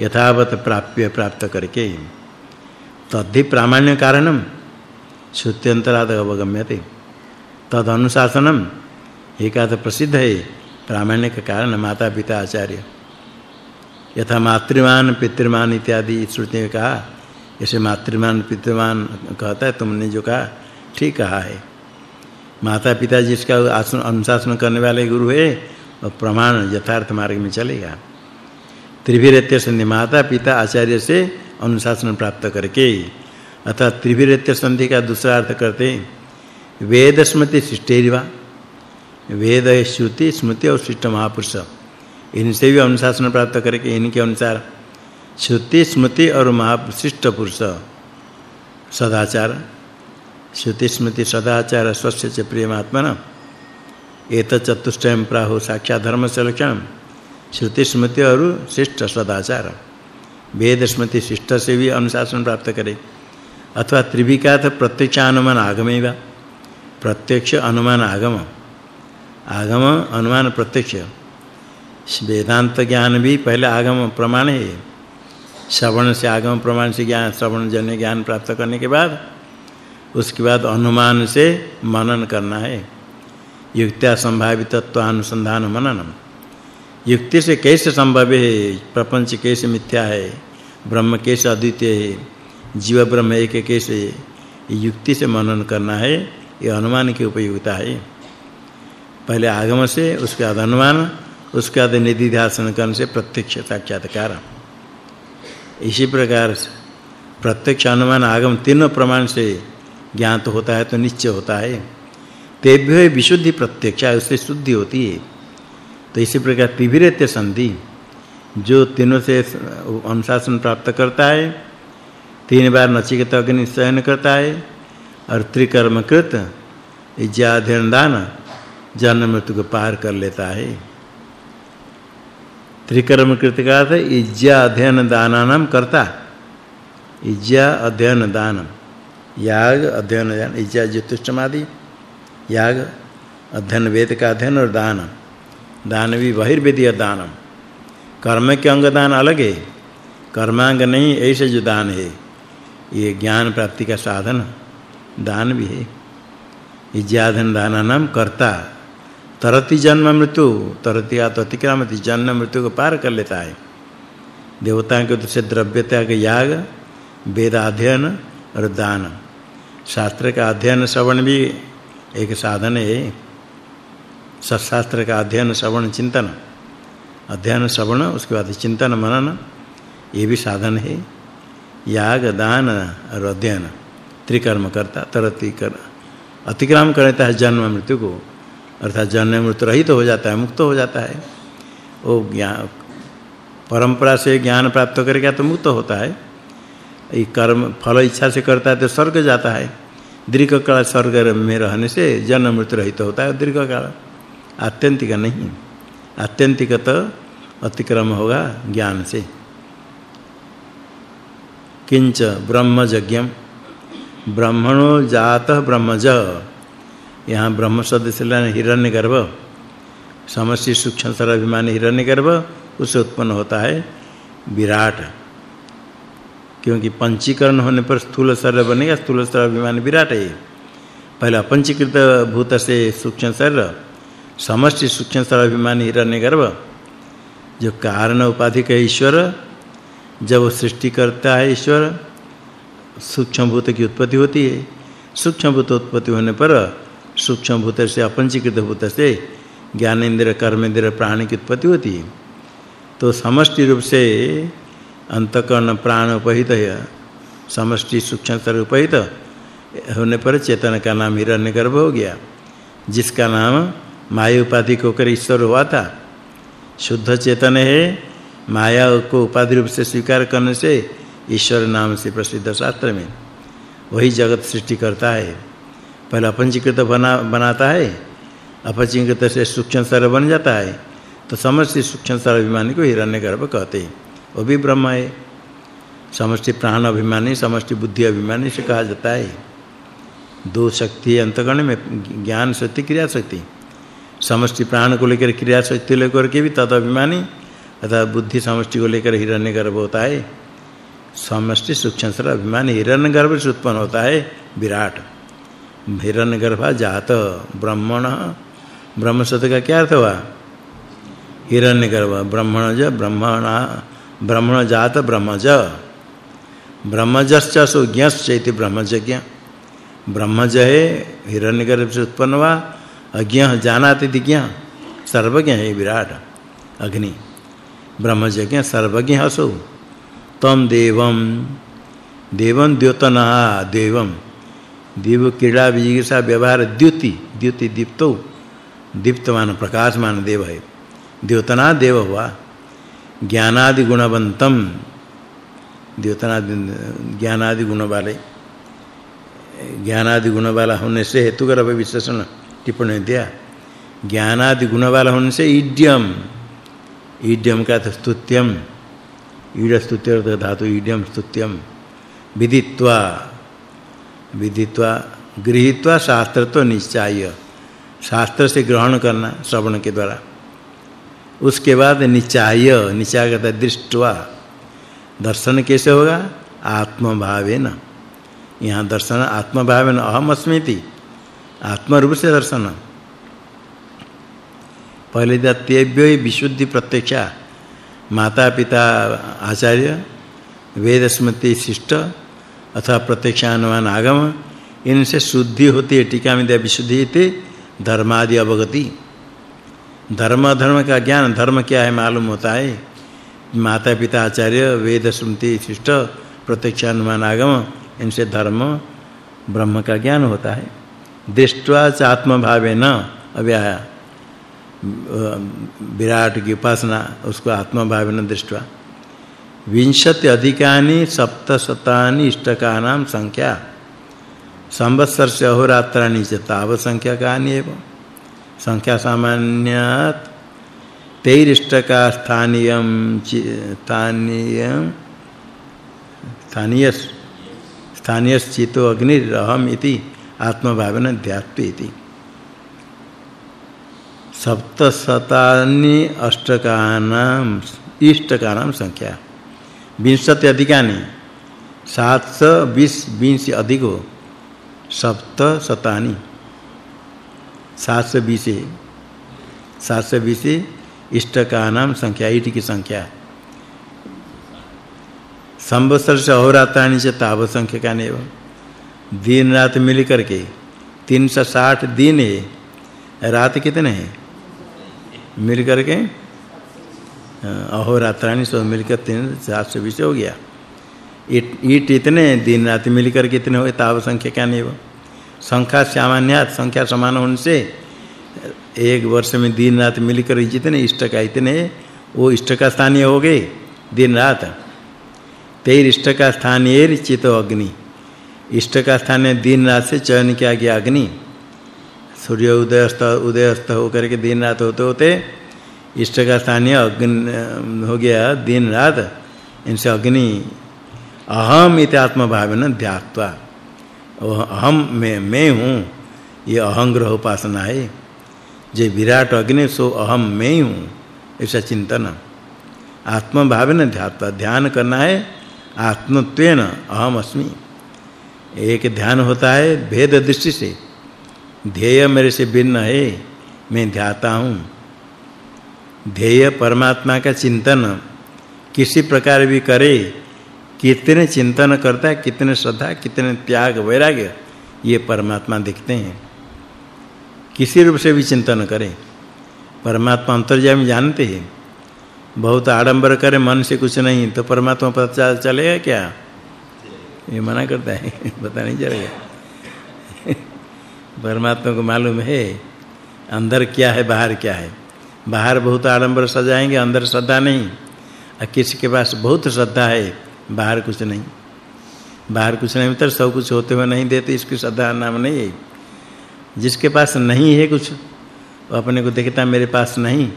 यथावत प्राप्य प्राप्त करके। तद्धि प्रामाण्य कारणम श्रुत्यंतराद अवगम्यते। तद अनुशासनम एका तो प्रसिद्ध है, प्रामाण्य का कारण माता, पिता, आचार्य। यथा मातृमान, पितृमान इत्यादि श्रुति में कहा ऐसे मातृमान, पितृमान कहता है, तुमने जो कहा, ठीक कहा है। माता पिता जिसका अनुशासन करने वाले गुरु है, और प्रमाण यथार्थ मार्ग में चलेगा। त्रिभिरत्य संधि माता पिता आचार्य से अनुशासन प्राप्त करके, अर्थात त्रिभिरत्य संधि का दूसरा अर्थ करते वेद स्मृति शिष्टेरिवा वेद श्रुति, स्मृति और शिष्ट महापुरुष। इनसे भी अनुशासन प्राप्त करके इनके अनुसार श्रुति, स्मृति और महाशिष्ट पुरुष, सदाचार श्रुति स्मृति सदाचार स्वस्य च प्रेमात्मन एत चतुष्टयम प्राहु साक्षात धर्म से लक्षण श्रुति स्मृति और शिष्ट सदाचार वेद स्मृति शिष्ट से भी अनुशासन प्राप्त करे। अथवा त्रिविका तो प्रत्यक्ष अनुमान आगमेवा। प्रत्यक्ष अनुमान आगम आगम, अनुमान प्रत्यक्ष। वेदांत ज्ञान भी पहले आगम प्रमाण है। श्रवण से आगम प्रमाण से ज्ञान, श्रवण जन्य ज्ञान प्राप्त करने के बाद उसके बाद अनुमान से मनन करना है। युक्त्या संभावित तत्वानुसंधान मननम। युक्ति से कैसे संभव है? प्रपंच कैसे मिथ्या है? ब्रह्म कैसे अद्वितीय है? जीव ब्रह्म एक कैसे? युक्ति से मनन करना है, ये अनुमान की उपयोगिता है। पहले आगम से, उसके बाद अनुमान, उसके बाद निधि ध्यान करने से प्रत्यक्ष साक्षात्कार। इसी प्रकार प्रत्यक्ष अनुमान आगम तीनों प्रमाण से ज्ञात होता है तो निश्चय होता है। तेभ्य विशुद्धि प्रत्यक्ष, उससे शुद्धि होती है। तो इसी प्रकार तिभिरत्य संधि, जो तीनों से अनुशासन प्राप्त करता है, तीन बार नचिकेत अग्नि सहन करता है, और त्रिकर्म कृत इज्जा अध्ययन दान जन्म मृत्यु को पार कर लेता है। त्रिकर्म कृत का अर्थ इज्जा अध्ययन दानानाम करता इज्जा अध्ययन दान याग, अध्ययन दान इज्जा ज्योतिषमादि याग, अध्ययन वेद का अध्ययन और दान दान भी बहिर्वेदीय दान कर्म के अंग दान अलग है। कर्मांग नहीं, ऐसे जो दान है। ये ज्ञान प्राप्ति का साधन। दान भी है। इज्याधन दान नाम कर्ता। तरति जन्म मृत्यु। तरति आत अतिक्रामति जन्म मृत्यु को पार कर लेता है। देवताओं के से द्रव्य त्याग याग वेद अध्ययन और दान शास्त्र का अध्ययन श्रवण भी एक साधन है। सशास्त्र का अध्ययन श्रवण चिंतन। अध्ययन श्रवण, उसके बाद चिंतन मनन, ये भी साधन है। याग, दान और अध्ययन, त्रिकर्म करता, तरति कर, अतिक्रम करता है जन्म मृत्यु को। अर्थात जन्म मृत्यु रहित हो जाता है, मुक्त हो जाता है। वो ज्ञान परंपरा से ज्ञान प्राप्त करेगा तो मुक्त होता है। ये कर्म, फल इच्छा से करता है तो स्वर्ग जाता है। दीर्घ काल स्वर्ग में रहने से जन्म मृत्यु रहित होता है दीर्घ काल आत्यंतिक नहीं। आत्यंतिक तो अतिक्रम होगा ज्ञान से। किंच ब्रह्मजज्ञम। ब्रह्मणो जातः ब्रह्मज। यहाँ ब्रह्म शब्द से लेना हिरण्यगर्भ। समष्टि सूक्ष्म अभिमानी हिरण्यगर्भ उससे उत्पन्न होता है विराट। क्योंकि पंचीकरण होने पर स्थूल शरीर बनेगा, स्थूल शरीर अभिमानी विराट है। पहले अपंचीकृत भूत से सूक्ष्म शरीर, समष्टि सूक्ष्म शरीर अभिमानी हिरण्यगर्भ जो कारण उपाधि का ईश्वर, जब सृष्टि करता है ईश्वर, सूक्ष्म भूत की उत्पत्ति होती है। सूक्ष्म भूत उत्पत्ति होने पर सूक्ष्म भूत से अपंचीकृत भूत से ज्ञानेन्द्र कर्मेंद्र प्राण की उत्पत्ति होती है। तो समष्टि रूप से अंतकरण प्राण उपहित है। समष्टि सूक्ष्म स्तर उपहित। होने पर चेतन का नाम हिरण्यगर्भ हो गया। जिसका नाम माया उपाधि को कर ईश्वर हुआ था। शुद्ध चेतन है। माया को उपाधि रूप से स्वीकार करने से ईश्वर नाम से प्रसिद्ध शास्त्र में। वही जगत सृष्टि करता है। पहले अपंजीकृत बना, बनाता है। अपंजीकृत से सूक्ष्म स्तर बन जाता है। तो समष्टि सूक्ष्म सर अभिमानी को हिरण्यगर्भ कहते हैं। वो भी ब्रह्म है। समष्टि प्राण अभिमानी, समष्टि बुद्धि अभिमानी से कहा जाता है। दो शक्ति अंतगण में, ज्ञान शक्ति, क्रिया शक्ति। समष्टि प्राण को लेकर क्रिया शक्ति लेकर के भी तद अभिमानी, अर्थात बुद्धि समष्टि को लेकर हिरण्यगर्भ होता है। समष्टि सूक्ष्म सर अभिमानी, हिरण्यगर्भ से उत्पन्न होता है, विराट। हिरण्य हिरण्यगर्भ जात, ब्रह्मण। ब्रह्म शब्द का क्या अर्थ हुआ? हिरण्य ब्रह्मणज ब्रह्मणा ब्रह्मण। जात ब्रह्मज। ब्रह्मजश्च सो ज्ञश्चैति ब्रह्मज्ञ ब्रह्मज है हिरण्यगर्भ से उत्पन्न हुआ अज्ञ जानाति दिज्ञ सर्वज्ञ है विराट, अग्नि। ब्रह्मज्ञ सर्वज्ञ हसो तम देवम देवं द्योतना देवम देव क्रीड़ा विजिगिषा व्यवहार द्युति। द्युति दीप्तो। दीप्तमान प्रकाशमान देव है। द्योतना देव हुआ ज्ञानादि गुणवंतम, द्योतनादि, ज्ञानादि गुण वाले ज्ञानादि गुण वाला होने से हेतु कर विशेषण टिप्पणी दिया। ज्ञानादि गुण वाला होने से ईड्यम। ईड्यम का स्तुत्यम। ईड स्तुत्य धातु ईड्यम स्तुत्यम। विदित्वा। विदित्वा, गृहीत्वा शास्त्र तो निश्चय। शास्त्र से ग्रहण करना श्रवण के द्वारा। उसके बाद निचाय कहता दृष्टवा। दर्शन कैसे होगा? आत्म भावेन यहाँ दर्शन आत्म भावेन अहम अस्मिति आत्म रूप से दर्शन। पहले दत्यव्य विशुद्धि प्रत्यक्षा। माता पिता आचार्य वेद स्मृति शिष्ट अथवा प्रत्यक्षानुमान आगम, इनसे शुद्धि होती है टीका में दिया विशुद्धि थे धर्मादि अवगति। धर्म धर्म का ज्ञान, धर्म क्या है मालूम होता है? माता पिता आचार्य, वेद, स्मृति, शिष्ट, प्रत्यक्षानुमान, आगम, इनसे धर्म, ब्रह्म का ज्ञान होता है। दृष्टवा च आत्म भावे न अव्याय। विराट की उपासना, उसको आत्म भावे न दृष्टवा। विंशति अधिकानि सप्तशतानि इष्टकानां संख्या। संवत्सर से अहोरात्राणि च ताव संख्या कहानी एवं। संख्या सामान्यत तेरिष्टका स्थानीय स्थानीय स्थानीय स्थानीय चितो अग्निरहम इति आत्मभावन ध्यात्व इति सप्तशतानि अष्टकानाम इष्टकानाम संख्या। विंशति अधिकानि सात सौ बीस बीस अधिक। सप्त सात सौ बीस सात सौ बीस इष्ट का नाम संख्या ईट की संख्या। संवत्सर से अहोरात्राणि से ताव संख्या नहीं दिन रात मिल करके 360 दिन है रात कितने हैं? मिल करके अहोरात्राणी सब मिलकर तीन सात सौ बीस हो गया। ईट इत, इतने दिन रात मिलकर कितने हुए ताव संख्या हो संख्या सामान्य संख्या समान होने से, एक वर्ष में दिन रात मिलकर जितने इष्ट का इतने, वो इष्ट का स्थानीय हो गए दिन रात। तेर इष्ट का स्थानीय चित अग्नि। इष्ट का स्थानीय दिन रात से चयन किया गया अग्नि। सूर्य उदय अस्त उदय अस्त होकर के दिन रात होते होते, इष्ट का स्थानीय अग्नि हो गया दिन रात। इनसे अग्नि अहम इत भावना अहम मैं मैं हूँ। ये अहंग्रह उपासना है। जे विराट अग्नि, सो अहम मैं हूँ। ऐसा चिंतन। आत्म भावना ध्यात्वा, ध्यान करना है। आत्मत्वेन अहम अस्मि। एक ध्यान होता है भेद दृष्टि से। ध्येय मेरे से भिन्न है। मैं ध्याता हूँ। ध्येय परमात्मा का चिंतन किसी प्रकार भी करे कितने चिंतन करता है, कितने श्रद्धा, कितने त्याग, वैराग्य, ये परमात्मा दिखते हैं। किसी रूप से भी चिंतन करें। परमात्मा अंतर्यामी जानते हैं। बहुत आडंबर करे, मन से कुछ नहीं तो परमात्मा पता चलेगा क्या? ये मना करता है, पता नहीं चलेगा। परमात्मा को मालूम है, अंदर क्या है, बाहर क्या है। बाहर बहुत आडंबर सजाएँगे, अंदर श्रद्धा नहीं। और किसी के पास बहुत श्रद्धा है बाहर कुछ नहीं। बाहर कुछ नहीं मतलब सब कुछ होते हुए नहीं देते, इसकी श्रद्धा नाम नहीं है। जिसके पास नहीं है कुछ, वो अपने को देखता मेरे पास नहीं।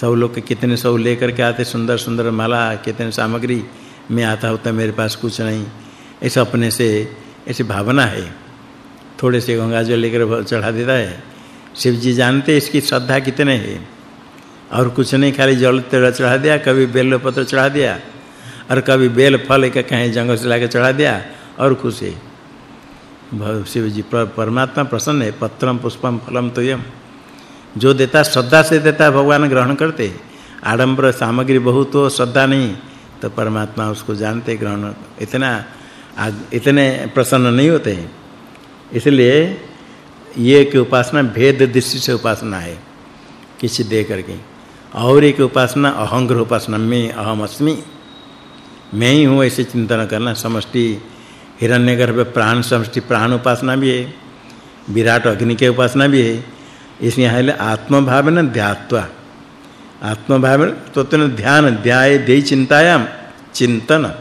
सब लोग के कितने सब लेकर के आते, सुंदर सुंदर माला, कितने सामग्री, मैं आता होता मेरे पास कुछ नहीं। ऐसा अपने से, ऐसी भावना है। थोड़े से गंगा जल लेकर चढ़ा देता है। शिव जी जानते इसकी श्रद्धा कितने है। और कुछ नहीं, खाली जल चढ़ा दिया, कभी बेल पत्र चढ़ा दिया। और कभी बेल फल एक कहीं जंगल से लाके चढ़ा दिया और खुश। है शिव जी परमात्मा प्रसन्न है, पत्रम पुष्पम फलम तोयम। जो देता श्रद्धा से देता भगवान ग्रहण करते, आडंबर सामग्री बहुत हो, श्रद्धा नहीं तो परमात्मा उसको जानते, ग्रहण इतना इतने प्रसन्न नहीं होते हैं। इसलिए ये एक उपासना भेद दृष्टि से उपासना है, किसी दे करके। और एक उपासना अहंग्र उपासना में अहम अस्मि मैं ही हूँ, ऐसे चिंतन करना, समष्टि, हिरण्यगर्भ प्राण, समष्टि प्राण उपासना भी है, विराट अग्नि के उपासना भी है। इसलिए है आत्मभाव न ध्यात्वा। आत्मभाव तो ध्यान, ध्याय दे चिंतायाम, चिंतन।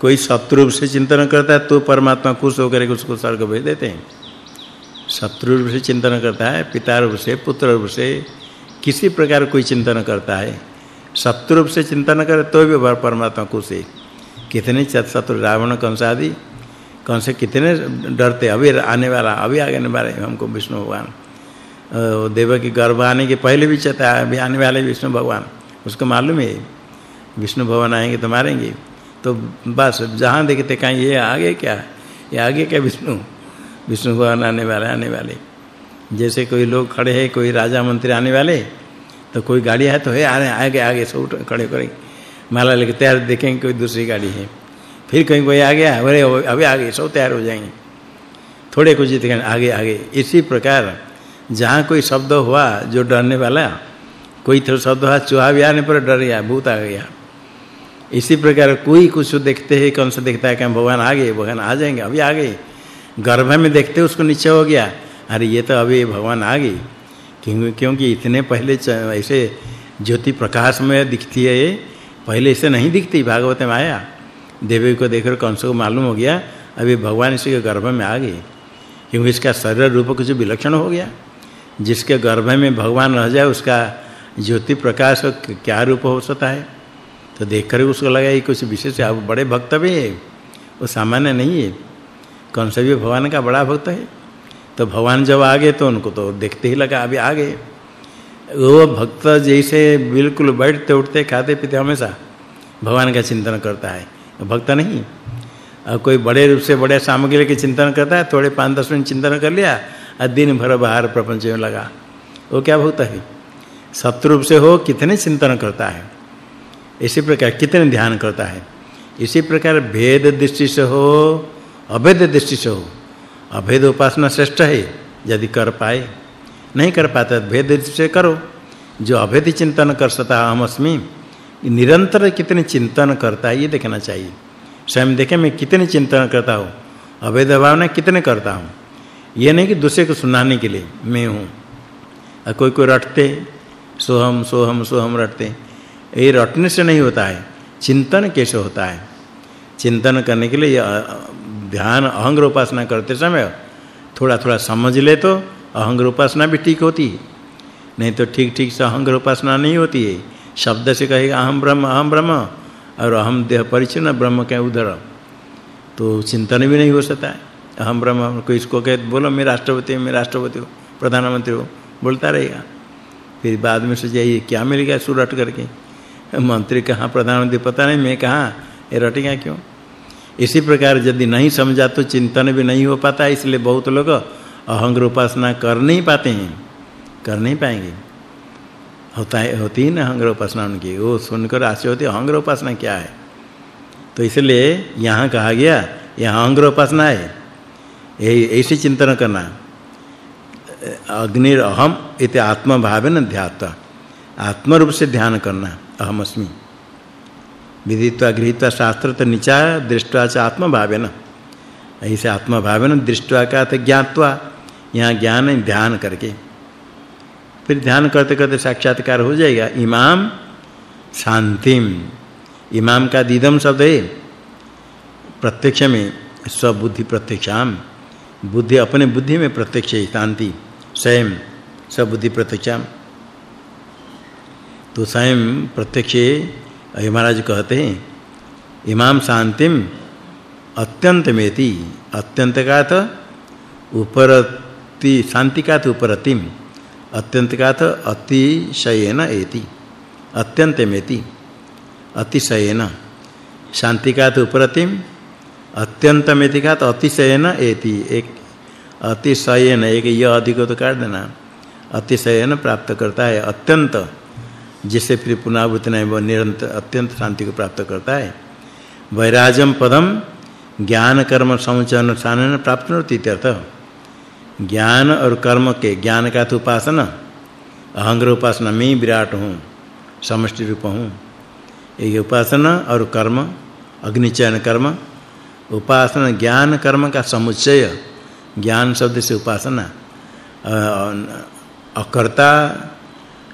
कोई शत्रु से चिंतन करता है तो परमात्मा खुश होकर उसको स्वर्ग भेज देते हैं। शत्रु से चिंतन करता है पिता रूप से पुत्र रूप से, किसी प्रकार कोई चिंतन करता है। शत्रु रूप से चिंतन करे तो भी परमात्मा खुश है कितने शत्रु रावण, कंस आदि कौन से कितने डरते, अभी आने वाला, अभी आगे आने वाले हमको विष्णु भगवान। देव की गर्भ आने के पहले भी चता अभी आने वाले विष्णु भगवान। उसको मालूम है, विष्णु भगवान आएँगे तो मारेंगे। तो बस, जहाँ देखते कहीं, ये आगे क्या ये आगे क्या विष्णु? विष्णु भगवान आने वाले आने वाले। जैसे कोई लोग खड़े हैं, कोई राजा मंत्री आने वाले तो कोई गाड़ी है तो है आने आगे आगे, सब खड़े करेंगे माला लेके तैयार देखेंगे कोई दूसरी गाड़ी है। फिर कहीं कोई आ गया, अरे, अभी आगे सब तैयार हो जाएँगे। थोड़े कुछ देखेंगे आगे आगे। इसी प्रकार, जहाँ कोई शब्द हुआ जो डरने वाला, कोई तो शब्द हुआ, चूहा भी आने पर डर गया, भूत आ गया। इसी प्रकार कोई कुछ देखते हैं, कौन सा देखता है कि भगवान आ गए, भगवान आ जाएँगे, अभी आ गए। गर्भ में देखते उसको नीचे हो गया, अरे, ये तो अभी भगवान आ गए। क्योंकि क्योंकि इतने पहले ऐसे ज्योति प्रकाश में दिखती है पहले ऐसे नहीं दिखती भागवत में आया। देवी को देखकर कंस को मालूम हो गया, अभी भगवान इसी के गर्भ में आ गए। क्योंकि इसका शरीर रूप कुछ विलक्षण हो गया। जिसके गर्भ में भगवान रह जाए, उसका ज्योति प्रकाश क्या रूप हो सकता है? तो देख कर उसको लगा, ये कुछ विशेष आप बड़े भक्त भी है। वो सामान्य नहीं है। कौन सा भी भगवान का बड़ा भक्त है तो भगवान जब आ गए तो उनको तो देखते ही लगा, अभी आ गए। वो भक्त जैसे बिल्कुल बैठते, उठते, खाते पीते हमेशा, भगवान का चिंतन करता है। भक्त नहीं। और कोई बड़े रूप से बड़े सामग्री के चिंतन करता है, थोड़े पाँच दस मिनट चिंतन कर लिया, और दिन भर बाहर प्रपंच में लगा। वो क्या भक्त है? सत्रूप से हो, कितने चिंतन करता है। इसी प्रकार कितने ध्यान करता है। इसी प्रकार भेद दृष्टि से हो, अभेद दृष्टि से हो अभेद उपासना श्रेष्ठ है, यदि कर पाए। नहीं कर पाते तो भेद से करो। जो अभेद चिंतन कर सकता हम अस्मि निरंतर कितने चिंतन करता है, ये देखना चाहिए। स्वयं देखे मैं कितने चिंतन करता हूँ, अभेद भावना कितने करता हूँ। ये नहीं कि दूसरे को सुनाने के लिए मैं हूँ। और कोई कोई रटते, सोहम सोहम सोहम रटते। ये रटने से नहीं होता है, चिंतन कैसे होता है? चिंतन करने के लिए ध्यान अहंग उपासना करते समय थोड़ा थोड़ा समझ ले तो अहंग उपासना भी ठीक होती है। नहीं तो ठीक ठीक से अहंग उपासना नहीं होती है। शब्द से कहेगा अहम ब्रह्म अहम ब्रह्म, और अहम देह परिचय ब्रह्म के उधर। तो चिंतन भी नहीं हो सकता है। अहम ब्रह्म, कोई इसको कहे, बोलो, मैं राष्ट्रपति मैं राष्ट्रपति हूँ, प्रधानमंत्री हूँ, बोलता रहेगा। फिर बाद में सोचे, ये क्या मिल गया सुर रट करके? मंत्री कहाँ, प्रधानमंत्री, पता नहीं, मैं कहाँ, ये रटेगा क्यों? इसी प्रकार यदि नहीं समझा तो चिंतन भी नहीं हो पाता, इसलिए बहुत लोग अहंग उपासना कर नहीं पाते हैं, कर नहीं पाएँगे। होता है, होती है ना अहंग उपासना उनकी, वो सुनकर आश्चर्य होती अहंग उपासना क्या है? तो इसलिए यहाँ कहा गया, यहाँ अहंग उपासना है। यही ऐसे चिंतन करना। अग्निर अहम इति आत्म भावेन ध्यात्वा आत्म रूप से ध्यान करना अहम अस्मि विदित्वा गृहीत्वा शास्त्र तो निचा दृष्टवा च आत्म भावेन ऐसे आत्म भावेन दृष्टवा का तो ज्ञात्वा, यहाँ ज्ञान ध्यान करके। फिर ध्यान करते करते साक्षात्कार हो जाएगा। इमाम शांतिम। इमाम का दीदम शब्द है। प्रत्यक्ष में, स्वबुद्धि प्रत्यक्षाम। बुद्धि अपने बुद्धि में प्रत्यक्ष है, शांति। स्वयं, स्वबुद्धि प्रत्यक्षाम। तो स्वयं प्रत्यक्ष महाराज कहते हैं इमाम शांतिम अत्यंत मेति अत्यंत का तो उपरति शांति का तो उपरतिम अत्यंत का तो अतिशयेन एति अत्यंत मेति अतिशयेन शांति का तो उपरतिम अत्यंत मेति का तो अतिशयेन एति, एक अतिशयेन, एक यह अधिक तो काट देना अतिशयेन प्राप्त करता है, अत्यंत जिससे फिर पुनरावृत्ति नहीं वह निरंतर अत्यंत शांति को प्राप्त करता है। वैराजम पदम ज्ञान कर्म समुचयन सानन प्राप्त होती ज्ञान और कर्म के ज्ञान का तो उपासना। अहंग्र उपासना मैं विराट हूँ, समष्टि रूप हूँ। ये उपासना और कर्म, अग्निचयन कर्म, उपासना ज्ञान कर्म का समुच्चय, ज्ञान शब्द से उपासना अकर्ता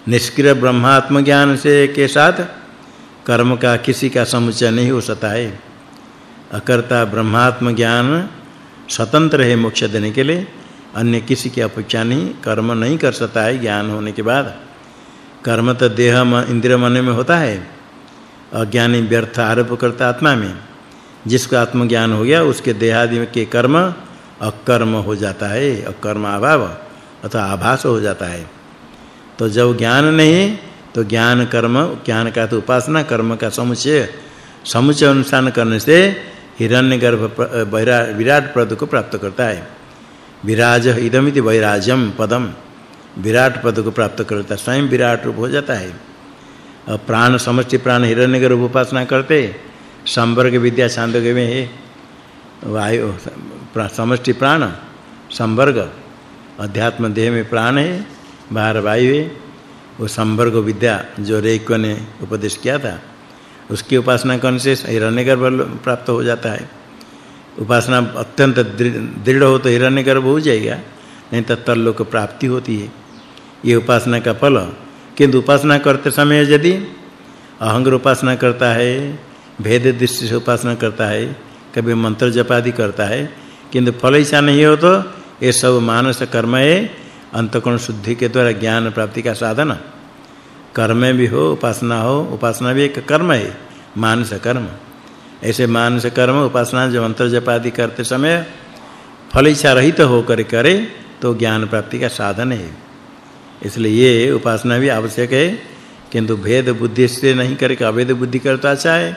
निष्क्रिय ब्रह्मात्म ज्ञान से के साथ कर्म का किसी का समुच्चय नहीं हो सकता है। अकर्ता ब्रह्मात्म ज्ञान स्वतंत्र है मोक्ष देने के लिए। अन्य किसी की अपेक्षा नहीं, कर्म नहीं कर सकता है ज्ञान होने के बाद। कर्म तो देह इंद्रिय मन में होता है। अज्ञानी व्यर्थ आरोप करता आत्मा में। जिसको आत्मज्ञान हो गया, उसके देहादि के कर्म अकर्म हो जाता है। अकर्म अभाव अथवा आभास हो जाता है। तो जब ज्ञान नहीं तो ज्ञान कर्म, ज्ञान का तो उपासना, कर्म का समुचय समुचय अनुसार करने से हिरण्यगर्भ विराट पद को प्राप्त करता है। विराज इदमिति वैराजम पदम। विराट पद को प्राप्त करता है स्वयं विराट रूप हो जाता है। और प्राण, समष्टि प्राण हिरण्यगर्भ उपासना करते, संवर्ग विद्या छांदोग्य में है। वायु समष्टि प्राण, संवर्ग। अध्यात्म देह में प्राण है। बाहर वायु है वो संवर्ग विद्या जो रेक्व ने उपदेश किया था, उसकी उपासना करने से? हिरण्यगर्भ प्राप्त हो जाता है। उपासना अत्यंत दृढ़ हो तो हिरण्यगर्भ हो जाएगा, नहीं तो तरलोक प्राप्ति होती है। ये उपासना का फल, किंतु उपासना करते समय यदि अहंग उपासना करता है, भेद दृष्टि से उपासना करता है, कभी मंत्र जप आदि करता है, किंतु फल ऐसा नहीं हो तो ये सब मानस कर्म है अंतकोण शुद्धि के द्वारा ज्ञान प्राप्ति का साधन। कर्म भी हो, उपासना हो, उपासना भी एक कर्म है, मानस कर्म। ऐसे मानस कर्म, उपासना जो मंत्र जप आदि करते समय फल इच्छा रहित तो होकर करे तो ज्ञान प्राप्ति का साधन है। इसलिए ये उपासना भी आवश्यक है, किंतु भेद बुद्धि से नहीं करे अभेद बुद्धि करता तो अच्छा है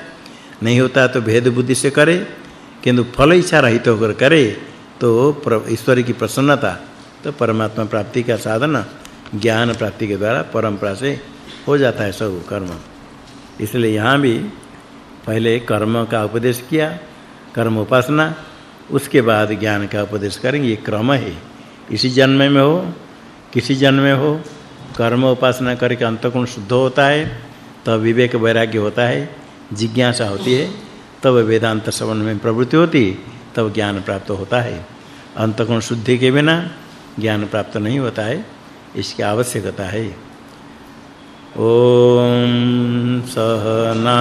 नहीं होता तो भेद बुद्धि से करे, किंतु फल इच्छा रहित होकर करे तो ईश्वर की प्रसन्नता तो परमात्मा प्राप्ति का साधन, ज्ञान प्राप्ति के द्वारा परंपरा से हो जाता है सब कर्म। इसलिए यहाँ भी पहले कर्म का उपदेश किया, कर्म उपासना, उसके बाद ज्ञान का उपदेश करेंगे, ये क्रम है। इसी जन्म में हो, किसी जन्म में हो, कर्म उपासना करके अंतकोण शुद्ध होता है, तब विवेक वैराग्य होता है, जिज्ञासा होती है, तब वेदांत श्रवण में प्रवृत्ति होती, तब ज्ञान प्राप्त होता है। अंतकोण शुद्धि के बिना ज्ञान प्राप्त नहीं होता है इसकी आवश्यकता है। ओम सहना